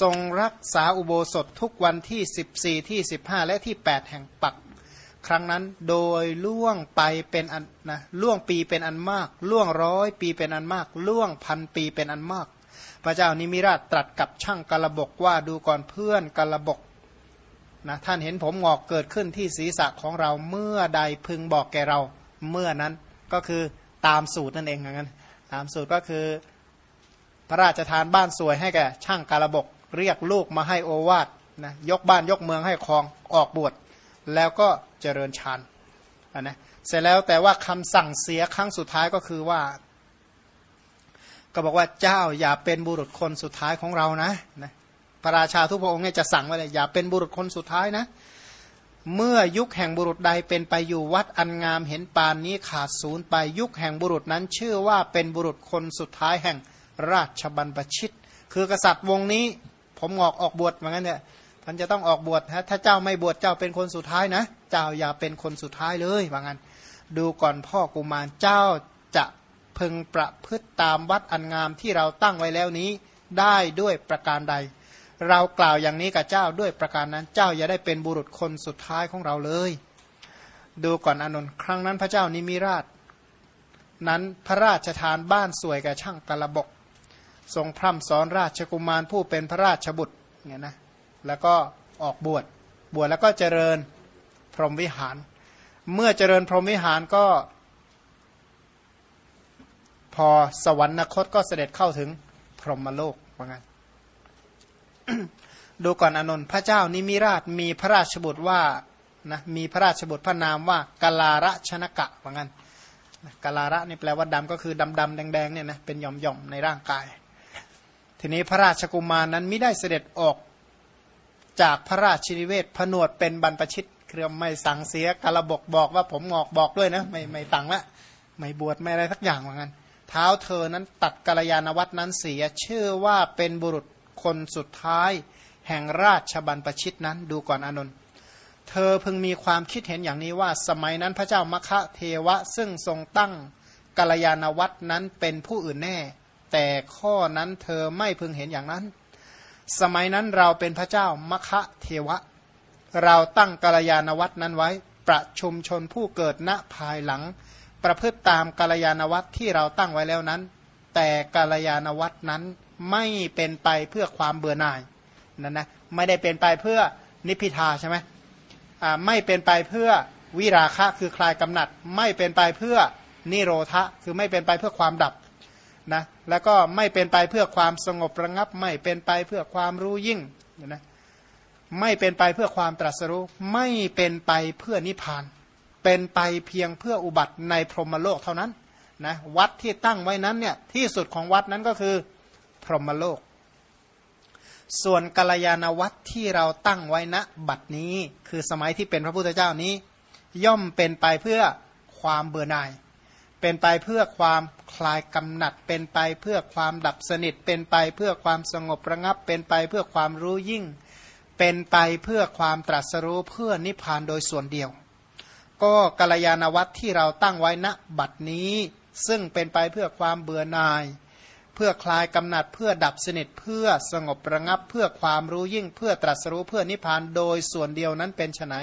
S1: ทรงรักษาอุโบสถทุกวันที่ 14 ที่ 15 และที่ 8 แห่งปัก ครั้งนั้นโดยล่วงไปเป็นอันนะล่วงปีเป็นอันมาก ล่วงร้อยปีเป็นอันมาก ล่วงพันปีเป็นอันมาก พระเจ้านิมิราชตรัสกับช่างกระบกว่าดูก่อนเพื่อนกระบกนะท่านเห็นผมงอกเกิดขึ้นที่ศีรษะของเราเมื่อใดพึงบอกแกเราเมื่อนั้นก็คือตามสูตรนั่นเองงั้นตามสูตรก็คือ พระราชทานบ้านสวยให้แกช่างการบก เรียกลูกมาให้โอวาทนะยกบ้านยกเมืองให้ครองออกบวชแล้วก็ เจริญฌานนะเสร็จแล้วแต่ว่าคำสั่งเสียครั้งสุดท้ายก็คือว่า ก็บอกว่าเจ้าอย่าเป็นบุรุษคนสุดท้ายของเรานะนะพระราชาทุกพระองค์เนี่ยจะสั่งไว้เลยอย่าเป็นบุรุษคนสุดท้ายนะ เมื่อยุคแห่งบุรุษใดเป็นไปอยู่วัดอันงามเห็นปานนี้ขาดศูนย์ไปยุคแห่งบุรุษนั้น ชื่อว่าเป็นบุรุษคนสุดท้ายแห่งราชบัณฑชิต คือกษัตริย์วงนี้ ผมออกออกบวชเหมือนกันเนี่ย ท่านจะต้องออกบวชนะถ้าเจ้าไม่บวชเจ้าเป็นคนสุดท้ายนะ เจ้าอย่าเป็นคนสุดท้ายเลยว่างั้น ดูก่อนพ่อกุมารเจ้าจะพึงประพฤติตามวัดอันงามที่เราตั้งไว้แล้วนี้ได้ด้วยประการใด เรากล่าวอย่างนี้กับเจ้าด้วยประการนั้นเจ้าอย่าได้เป็นบุรุษคนสุดท้ายของเราเลย ดูก่อนอนนท์ครั้งนั้นพระเจ้านิมิราช นั้นพระราชทานบ้านสวยกับช่างกระบก ทรงพร่ำสอนราชกุมารผู้เป็นพระราชบุตรเนี่ยนะ แล้วก็ออกบวชบวชแล้วก็เจริญพรหมวิหาร เมื่อเจริญพรหมวิหารก็ พอสวรรคตก็เสด็จเข้าถึงพรหมโลกว่างั้นดูก่อนอนนท์พระเจ้านิมิราชมีพระราชบุตรว่านะมีพระราชบุตรพระนามว่ากาลาระชนกะว่างั้นกาลาระนี่แปลว่าดำก็คือดำดำแดงแดงเนี่ยนะเป็นหย่อมหย่อมในร่างกาย ทีนี้พระราชกุมารนั้นไม่ได้เสด็จออก จากพระราชนิเวศผนวดเป็นบรรพชิต เครื่องไม่สั่งเสียกระบกบอกว่าผมงอกบอกด้วยนะ ไม่ไม่ตังละไม่บวชไม่อะไรสักอย่างว่างั้นเท้าเธอนั้นตัดกัลยาณวัตนั้นเสียชื่อว่าเป็นบุรุษคนสุดท้าย แห่งราชบัณฑชิตนั้นดูก่อนอนนท์เธอพึงมีความคิดเห็นอย่างนี้ว่าสมัยนั้นพระเจ้ามคะเทวะซึ่งทรงตั้งกัลยาณวัตนั้นเป็นผู้อื่นแน่ แต่ข้อนั้นเธอไม่พึงเห็นอย่างนั้น สมัยนั้นเราเป็นพระเจ้ามคะเทวะ เราตั้งกัลยาณวัตนั้นไว้ ประชุมชนผู้เกิดณภายหลัง ประพฤติตามกัลยาณวัตที่เราตั้งไว้แล้วนั้น แต่กัลยาณวัตนั้นไม่เป็นไปเพื่อความเบื่อหน่ายนั่นนะไม่ได้เป็นไปเพื่อนิพิทาใช่ไหมไม่เป็นไปเพื่อวิราคะคือคลายกำหนัด ไม่เป็นไปเพื่อนิโรธะคือไม่เป็นไปเพื่อความดับ นะแล้วก็ไม่เป็นไปเพื่อความสงบระงับ ไม่เป็นไปเพื่อความรู้ยิ่งนะไม่เป็นไปเพื่อความตรัสรู้ไม่เป็นไปเพื่อนิพพาน เป็นไปเพียงเพื่ออุบัติในพรหมโลกเท่านั้นนะวัดที่ตั้งไว้นั้นเนี่ยที่สุดของวัดนั้นก็คือ พรหมโลก ส่วนกัลยาณวัตรที่เราตั้งไว้ณบัดนี้ คือสมัยที่เป็นพระพุทธเจ้านี้ ย่อมเป็นไปเพื่อความเบื่อหน่าย เป็นไปเพื่อความคลายกำหนัด เป็นไปเพื่อความดับสนิท เป็นไปเพื่อความสงบระงับ เป็นไปเพื่อความรู้ยิ่ง เป็นไปเพื่อความตรัสรู้เพื่อนิพพานโดยส่วนเดียว ก็กัลยาณวัตรที่เราตั้งไว้ณบัดนี้ ซึ่งเป็นไปเพื่อความเบื่อหน่าย เพื่อคลายกำหนัด เพื่อดับสนิท เพื่อสงบระงับ เพื่อความรู้ยิ่ง เพื่อตรัสรู้เพื่อนิพพานโดยส่วนเดียวนั้นเป็นไน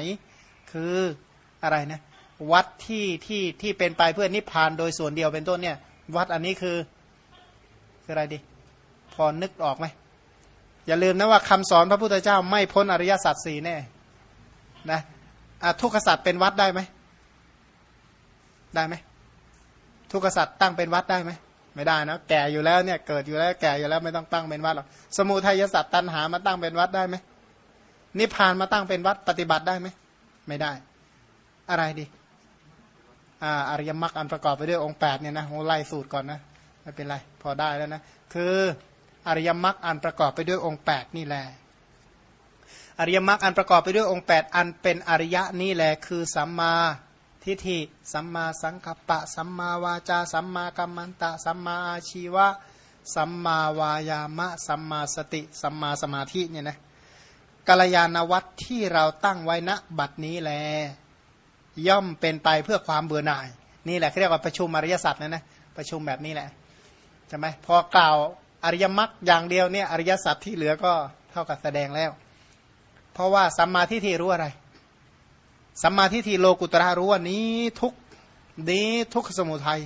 S1: คืออะไรนะ วัดที่ที่ที่เป็นไปเพื่อนิพพานโดยส่วนเดียวเป็นต้นเนี่ย วัดอันนี้คือคืออะไรดี พอนึกออกไหมอย่าลืมนะว่าคำสอนพระพุทธเจ้าไม่พ้นอริยสัจสี่แน่นะทุกขสัจเป็นวัดได้ไหมได้ไหมทุกขสัจตั้งเป็นวัดได้ไหมไม่ได้นะแก่อยู่แล้วเนี่ยเกิดอยู่แล้วแก่อยู่แล้วไม่ต้องตั้งเป็นวัดหรอกสมุทัยสัตว์ตันหามาตั้งเป็นวัดได้ไหมนิพพานมาตั้งเป็นวัดปฏิบัติได้ไหมไม่ได้ อะไรดี อ่าอริยมรรคอันประกอบไปด้วยองค์แปดเนี่ยนะโหไล่สูตรก่อนนะไม่เป็นไรพอได้แล้วนะคืออริยมรรคอันประกอบไปด้วยองค์แปดนี่แหละอริยมรรคอันประกอบไปด้วยองค์แปดอันเป็นอริยะนี่แหละคือสัมมาทิฏฐิสัมมาสังกัปปะ สัมมาวาจา สัมมากัมมันตะ สัมมาอาชีวะ สัมมาวายามะ สัมมาสติ สัมมาสมาธิเนี่ยนะกัลยาณวัตรที่เราตั้งไว้ณบัดนี้แล ย่อมเป็นไปเพื่อความเบื่อหน่าย นี่แหละเรียกว่าประชุมอริยสัจนะนะประชุมแบบนี้แหละใช่ไหมพอกล่าวอริยมรรคอย่างเดียวเนี่ยอริยสัจที่เหลือก็เท่ากับแสดงแล้ว เพราะว่าสัมมาทิฏฐิรู้อะไรสัมมาทิฏฐิโลกุตระรู้ว่านี้ทุกนี้ทุกสมุทัย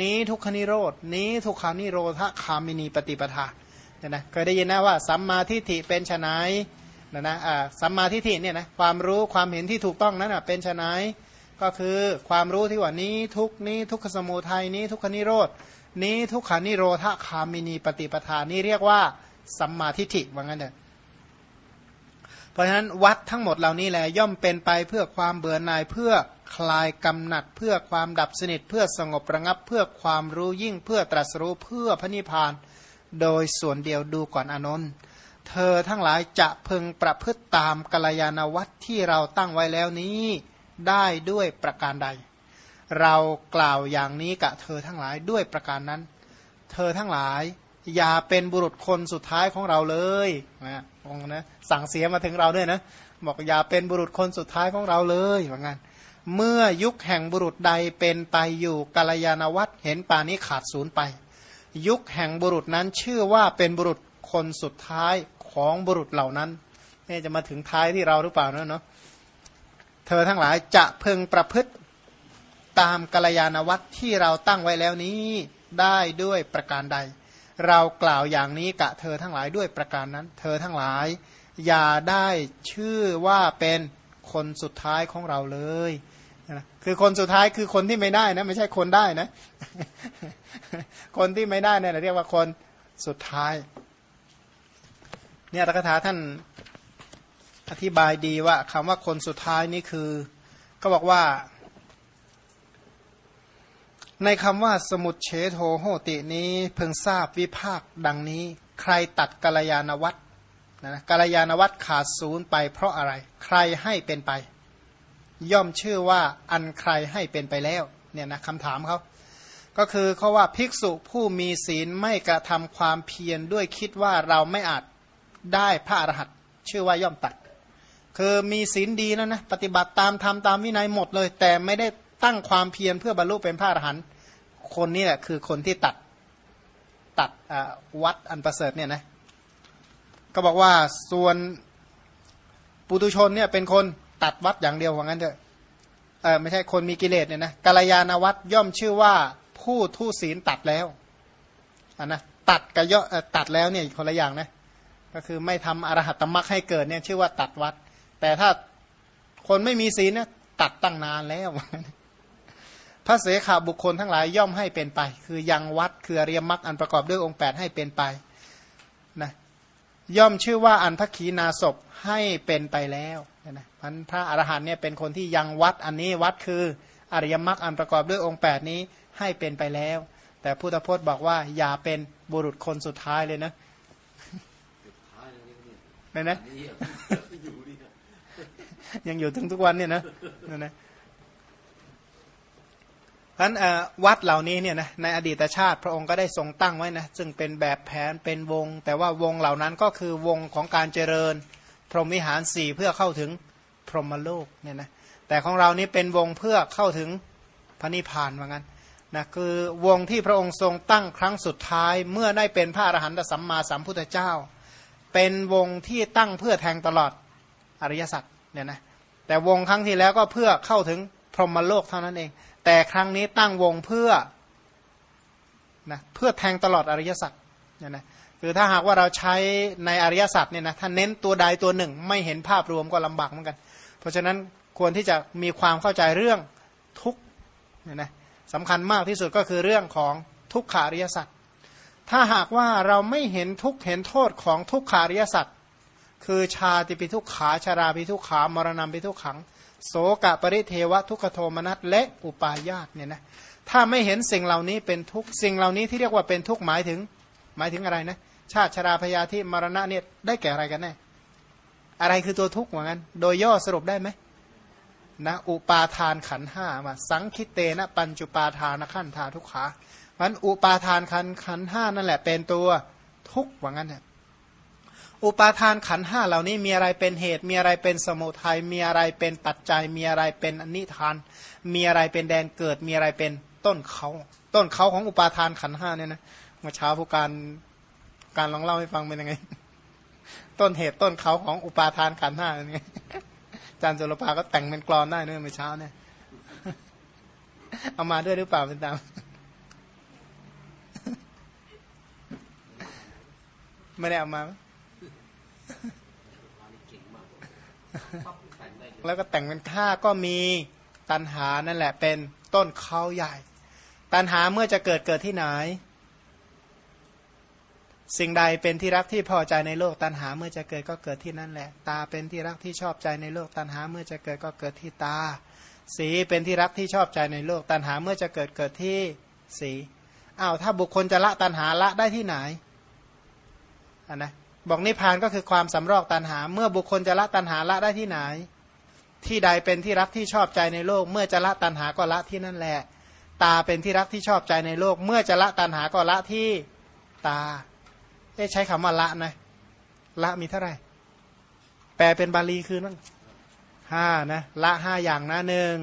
S1: นี้ทุกขนิโรดนี้ทุกขานิโรธคามินีปฏิปทาเนี่ยนะเคยได้ยินนะว่าสัมมาทิฏฐิเป็นชน นะนะอ่าสัมมาทิฏฐิเนี่ยนะความรู้ความเห็นที่ถูกต้องนั้นอะเป็นชนก็คือความรู้ที่ว่านี้ทุกนี้ทุกขสมุทัยนี้ทุกขนิโรดนี้ทุกขานิโรธคามินีปฏิปทานี่เรียกว่าสัมมาทิฏฐิว่างั้นเถอะเพราะฉะนั้นวัดทั้งหมดเหล่านี้แหละย่อมเป็นไปเพื่อความเบื่อหน่ายเพื่อคลายกำหนัดเพื่อความดับสนิทเพื่อสงบระงับ เพื่อความรู้ยิ่งเพื่อตรัสรู้เพื่อพระนิพพาน โดยส่วนเดียวดูก่อนอนนท์ เธอทั้งหลายจะพึงประพฤติตามกัลยาณวัตรที่เราตั้งไว้แล้วนี้ได้ด้วยประการใด เรากล่าวอย่างนี้กับเธอทั้งหลายด้วยประการนั้น เธอทั้งหลายอย่าเป็นบุรุษคนสุดท้ายของเราเลยนะองนะสั่งเสียมาถึงเราด้วยนะบอกอย่าเป็นบุรุษคนสุดท้ายของเราเลยว่างั้นเมื่อยุคแห่งบุรุษใดเป็นไปอยู่กาลยานวัตรเห็นป่านี้ขาดศูนย์ไป ยุคแห่งบุรุษนั้นชื่อว่าเป็นบุรุษคนสุดท้าย ของบุรุษเหล่านั้นนี่จะมาถึงท้ายที่เราหรือเปล่าเนาะเธอทั้งหลายจะเพึงประพฤติตามกาลยานวัตที่เราตั้งไว้แล้วนี้ได้ด้วยประการใด เรากล่าวอย่างนี้กะเธอทั้งหลายด้วยประการนั้น เธอทั้งหลาย อย่าได้ชื่อว่าเป็นคนสุดท้ายของเราเลยนะคือคนสุดท้ายคือคนที่ไม่ได้นะไม่ใช่คนได้นะ คนที่ไม่ได้เนี่ยเรียกว่าคนสุดท้าย เนี่ยตถกถาท่านอธิบายดีว่าคำว่าคนสุดท้ายนี่คือ ก็บอกว่า ในคำว่าสมุดเฉโทโหตินี้เพิ่งทราบวิภาคดังนี้ ใครตัดกัลยาณวัตรนะกัลยาณวัตรขาดศูนย์ไปเพราะอะไร ใครให้เป็นไป ย่อมชื่อว่าอันใครให้เป็นไปแล้วเนี่ยนะคำถามเขาก็คือเขาว่าภิกษุผู้มีศีลไม่กระทำความเพียรด้วยคิดว่าเราไม่อาจ ได้พระอรหันต์ชื่อว่าย่อมตัด คือมีศีลดีแล้วนะปฏิบัติตามธรรมตามวินัยหมดเลย แต่ไม่ได้ตั้งความเพียรเพื่อบรรลุเป็นพระอรหันต์คนนี้แหละคือคนที่ตัดตัดวัดอันประเสริฐเนี่ยนะก็บอกว่าส่วนปุตุชนเนี่ยเป็นคนตัดวัดอย่างเดียวว่างั้นเถอะเออไม่ใช่คนมีกิเลสเนี่ยนะกาลยานวัดย่อมชื่อว่าผู้ทุศีลตัดแล้วอันนะตัดกับย่อตัดแล้วเนี่ยคนละอย่างนะ ก็คือไม่ทำอรหัตมรรคให้เกิดเนี่ยชื่อว่าตัดวัด แต่ถ้าคนไม่มีศีลเนี่ยตัดตั้งนานแล้ว พระเสขาบุคคลทั้งหลายย่อมให้เป็นไป คือยังวัดคืออริยมรรคอันประกอบด้วยองค์ 8 ให้เป็นไปนะย่อมชื่อว่าอันทักขีนาศพให้เป็นไปแล้วนะพันพระอรหันเนี่ยเป็นคนที่ยังวัดอันนี้วัดคืออริยมรรคอันประกอบด้วยองค์ 8 นี้ให้เป็นไปแล้ว แต่พุทธพจน์บอกว่าอย่าเป็นบุรุษคนสุดท้ายเลยนะ เนี่ยนะยังอยู่ถึงทุกวันเนี่ยนะนั่นนะพันวัดเหล่านี้เนี่ยนะในอดีตชาติพระองค์ก็ได้ทรงตั้งไว้นะซึ่งเป็นแบบแผนเป็นวง แต่ว่าวงเหล่านั้นก็คือวงของการเจริญ พรหมวิหารสี่เพื่อเข้าถึงพรหมโลกเนี่ยนะแต่ของเรานี้เป็นวงเพื่อเข้าถึงพระนิพพานว่างั้นนะคือวงที่พระองค์ทรงตั้งครั้งสุดท้ายเมื่อได้เป็นพระอรหันตสัมมาสัมพุทธเจ้า เป็นวงที่ตั้งเพื่อแทงตลอดอริยสัจเนี่ยนะแต่วงครั้งที่แล้วก็เพื่อเข้าถึงพรหมโลกเท่านั้นเอง แต่ครั้งนี้ตั้งวงเพื่อนะเพื่อแทงตลอดอริยสัจเนี่ยนะคือถ้าหากว่าเราใช้ในอริยสัจเนี่ยนะถ้าเน้นตัวใดตัวหนึ่ง ไม่เห็นภาพรวมก็ลำบากเหมือนกัน เพราะฉะนั้นควรที่จะมีความเข้าใจเรื่องทุกเนี่ยนะสำคัญมากที่สุดก็คือเรื่องของทุกขาริยสัจ ถ้าหากว่าเราไม่เห็นทุกเห็นโทษของทุกขาริยสัจคือชาติปิทุกขาชาราปิทุกขามรณะปิทุกขัง โสกะปริเทวะทุกขโทมนัสและอุปาญาตเนี่ยนะถ้าไม่เห็นสิ่งเหล่านี้เป็นทุกสิ่งเหล่านี้ที่เรียกว่าเป็นทุกหมายถึง หมายถึงอะไรนะชาติชาราพยาธิมรณะเนี่ยได้แก่อะไรกันแน่อะไรคือตัวทุกข์เหมือนกันโดยย่อสรุปได้ไหมนะอุปาทานขันห้ามาสังคิเตนะปัญจุปาทานขั้นธาทุกขา มันอุปาทานขันขันห้านั่นแหละเป็นตัวทุกข์ว่างั้นเนี่ยอุปาทานขันห้าเหล่านี้มีอะไรเป็นเหตุ มีอะไรเป็นสมุทัยมีอะไรเป็นปัจจัย มีอะไรเป็นอนิทาน มีอะไรเป็นแดนเกิด มีอะไรเป็นต้นเขาต้นเขาของอุปาทานขันห้าเนี่ยนะเมื่อเช้าผู้การการลองเล่าให้ฟังเป็นยังไง ต้นเหตุต้นเขาของอุปาทานขันห้าเป็นยังไงจารย์จุลภาก็แต่งเป็นกรอนได้เนื่อเมื่อเช้าเนี่ยเอามาด้วยหรือเปล่าเป็นตาม ไม่ได้เอามาแล้วก็แต่งเป็นท่าก็มีตันหานั่นแหละ เป็นต้นเขาใหญ่ ตันหาเมื่อจะเกิดเกิดที่ไหน สิ่งใดเป็นที่รักที่พอใจในโลก ตันหาเมื่อจะเกิดก็เกิดที่นั่นแหละ ตาเป็นที่รักที่ชอบใจในโลก ตันหาเมื่อจะเกิดก็เกิดที่ตา สีเป็นที่รักที่ชอบใจในโลก ตันหาเมื่อจะเกิดเกิดที่สีอ้าวถ้าบุคคลจะละตันหาละได้ที่ไหนอั นนะบอกนิพพานก็คือความสำรอกตันหา เมื่อบุคคลจะละตันหาละได้ที่ไหน ที่ใดเป็นที่รักที่ชอบใจในโลก เมื่อจะละตันหาก็ละที่นั่นแหละ ตาเป็นที่รักที่ชอบใจในโลก เมื่อจะละตันหาก็ละที่ตาใช้คำว่าละนะละมีเท่าไหร่แปลเป็นบาลีคือนั่นห้านะละห้าอย่างนะหนึ่ง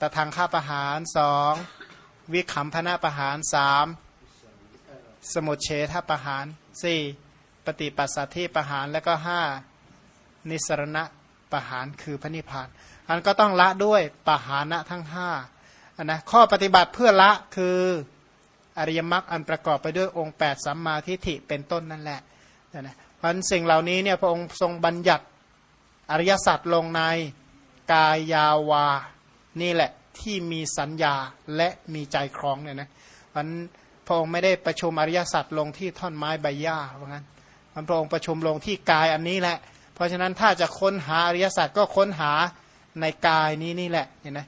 S1: ตะทางข้าประหารสองวิขำพนาประหารสาม สมุเฉทประหารสี่ปฏิปัสสัทธิประหารแล้วก็ห้านิสรณะประหารคือพระนิพพานอันก็ต้องละด้วยปหานะทั้งห้าอันนะข้อปฏิบัติเพื่อละคืออริยมรรคอันประกอบไปด้วยองค์ 8 สัมมาทิฏฐิเป็นต้นนั่นแหละนะเพราะสิ่งเหล่านี้เนี่ยพระองค์ทรงบัญญัติอริยสัจลงในกายาวา นี่แหละที่มีสัญญาและมีใจครองเนี่ยนะเพราะ พระองค์ไม่ได้ประชุมอริยสัจลงที่ท่อนไม้ใบหญ้าว่างั้นพระองค์ประชุมลงที่กายอันนี้แหละ เพราะฉะนั้นถ้าจะค้นหาอริยสัจก็ค้นหาในกายนี้นี่แหละเห็นไหม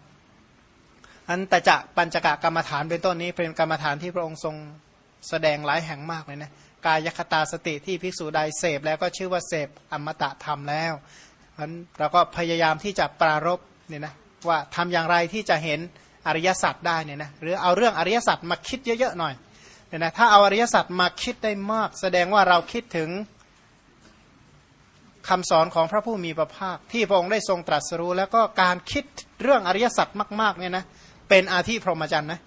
S1: อันแต่จะปัญจกะกรรมฐานเป็นต้นนี้เป็นกรรมฐานที่พระองค์ทรงแสดงหลายแห่งมากเลยนะกายคตาสติที่ภิกษุใดเสพแล้วก็ชื่อว่าเสพอมตะธรรมแล้วอันเราก็พยายามที่จะปรารบเนี่ยนะว่าทำอย่างไรที่จะเห็นอริยสัจได้เนี่ยนะหรือเอาเรื่องอริยสัจมาคิดเยอะๆหน่อย เนี่ยนะถ้าเอาอริยสัจมาคิดได้มาก แสดงว่าเราคิดถึงคำสอนของพระผู้มีพระภาค ที่พระองค์ได้ทรงตรัสรู้ แล้วก็การคิดเรื่องอริยสัจมากๆเนี่ยนะเป็นอาธิพรหมจรรย์นะ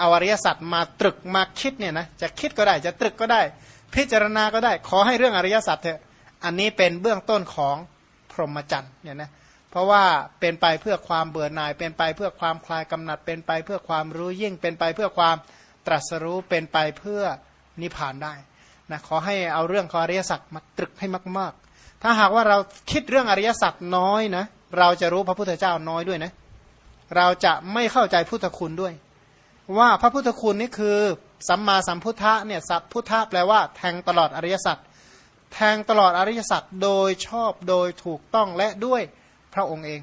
S1: เอาอริยสัจมาตรึกมาคิดเนี่ยนะจะคิดก็ได้จะตรึกก็ได้ พิจารณาก็ได้ ขอให้เรื่องอริยสัจเถอะอันนี้เป็นเบื้องต้นของพรหมจรรย์เนี่ยนะเพราะว่าเป็นไปเพื่อความเบื่อหน่าย เป็นไปเพื่อความคลายกำหนัด เป็นไปเพื่อความรู้ยิ่งเป็นไปเพื่อความ ตรัสรู้เป็นไปเพื่อนิพพานได้นะขอให้เอาเรื่องอริยสัจมาตรึกให้มาก ๆ ถ้าหากว่าเราคิดเรื่องอริยสัจน้อยนะเราจะรู้พระพุทธเจ้าน้อยด้วยนะเราจะไม่เข้าใจพุทธคุณด้วย ว่าพระพุทธคุณนี่คือสัมมาสัมพุทธะเนี่ยสัพพุทธะแปลว่าแทงตลอดอริยสัจแทงตลอดอริยสัจโดยชอบโดยถูกต้องและด้วยพระองค์เอง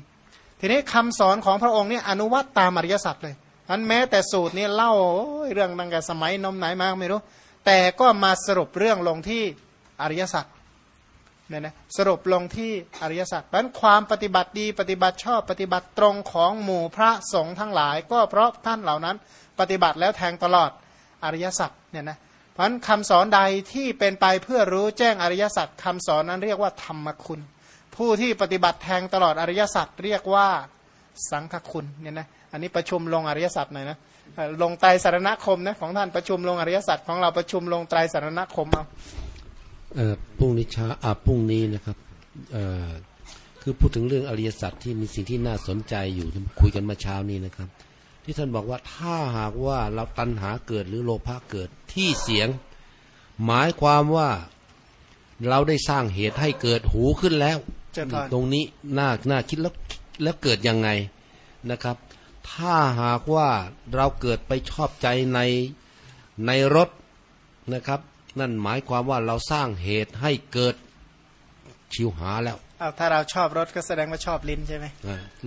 S1: ทีนี้คำสอนของพระองค์เนี่ยอนุวัตตามอริยสัจเลย อันแม้แต่สูตรนี้เล่าเรื่องตั้งแต่สมัยนมไหนมาไม่รู้ แต่ก็มาสรุปเรื่องลงที่อริยสัจเนี่ยนะสรุปลงที่อริยสัจเพราะความปฏิบัติดีปฏิบัติชอบปฏิบัติตรงของหมู่พระสงฆ์ทั้งหลาย ก็เพราะท่านเหล่านั้นปฏิบัติแล้วแทงตลอดอริยสัจเนี่ยนะเพราะคำสอนใดที่เป็นไปเพื่อรู้แจ้งอริยสัจคำสอนนั้นเรียกว่าธรรมคุณ ผู้ที่ปฏิบัติแทงตลอดอริยสัจเรียกว่าสังฆคุณเนี่ยนะ อันนี้ประชุมลงอริยสัจหน่อยนะลงไตรสารณคมนะของท่านประชุมลงอริยสัจของเราประชุมลงไตรสารณคมเอา
S2: เออพรุ่งนี้ช้าอ่าพรุ่งนี้นะครับเออคือพูดถึงเรื่องอริยสัจที่มีสิ่งที่น่าสนใจอยู่คุยกันมาเช้านี้นะครับ ที่ท่านบอกว่าถ้าหากว่าเราตัณหาเกิดหรือโลภะเกิดที่เสียง หมายความว่าเราได้สร้างเหตุให้เกิดหูขึ้นแล้ว ตรงนี้น่าน่าคิดแล้วแล้วเกิดยังไงนะครับ ถ้าหากว่าเราเกิดไปชอบใจในในรถนะครับ นั่นหมายความว่าเราสร้างเหตุให้เกิดชิวหาแล้ว
S1: เอาถ้าเราชอบรถก็แสดงว่าชอบลิ้นใช่ไหม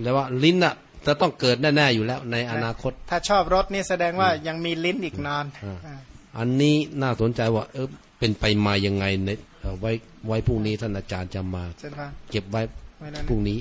S2: แล้วว่าลิ้นอะจะต้องเกิดแน่ๆอยู่แล้วในอนาคต
S1: ถ้าชอบรถนี่แสดงว่ายังมีลิ้นอีกนาน
S2: อันนี้น่าสนใจว่า เออเป็นไปมายังไงเนไว้ไว้พรุ่งนี้ท่านอาจารย์จะมาเก็บไว้พรุ่งนี้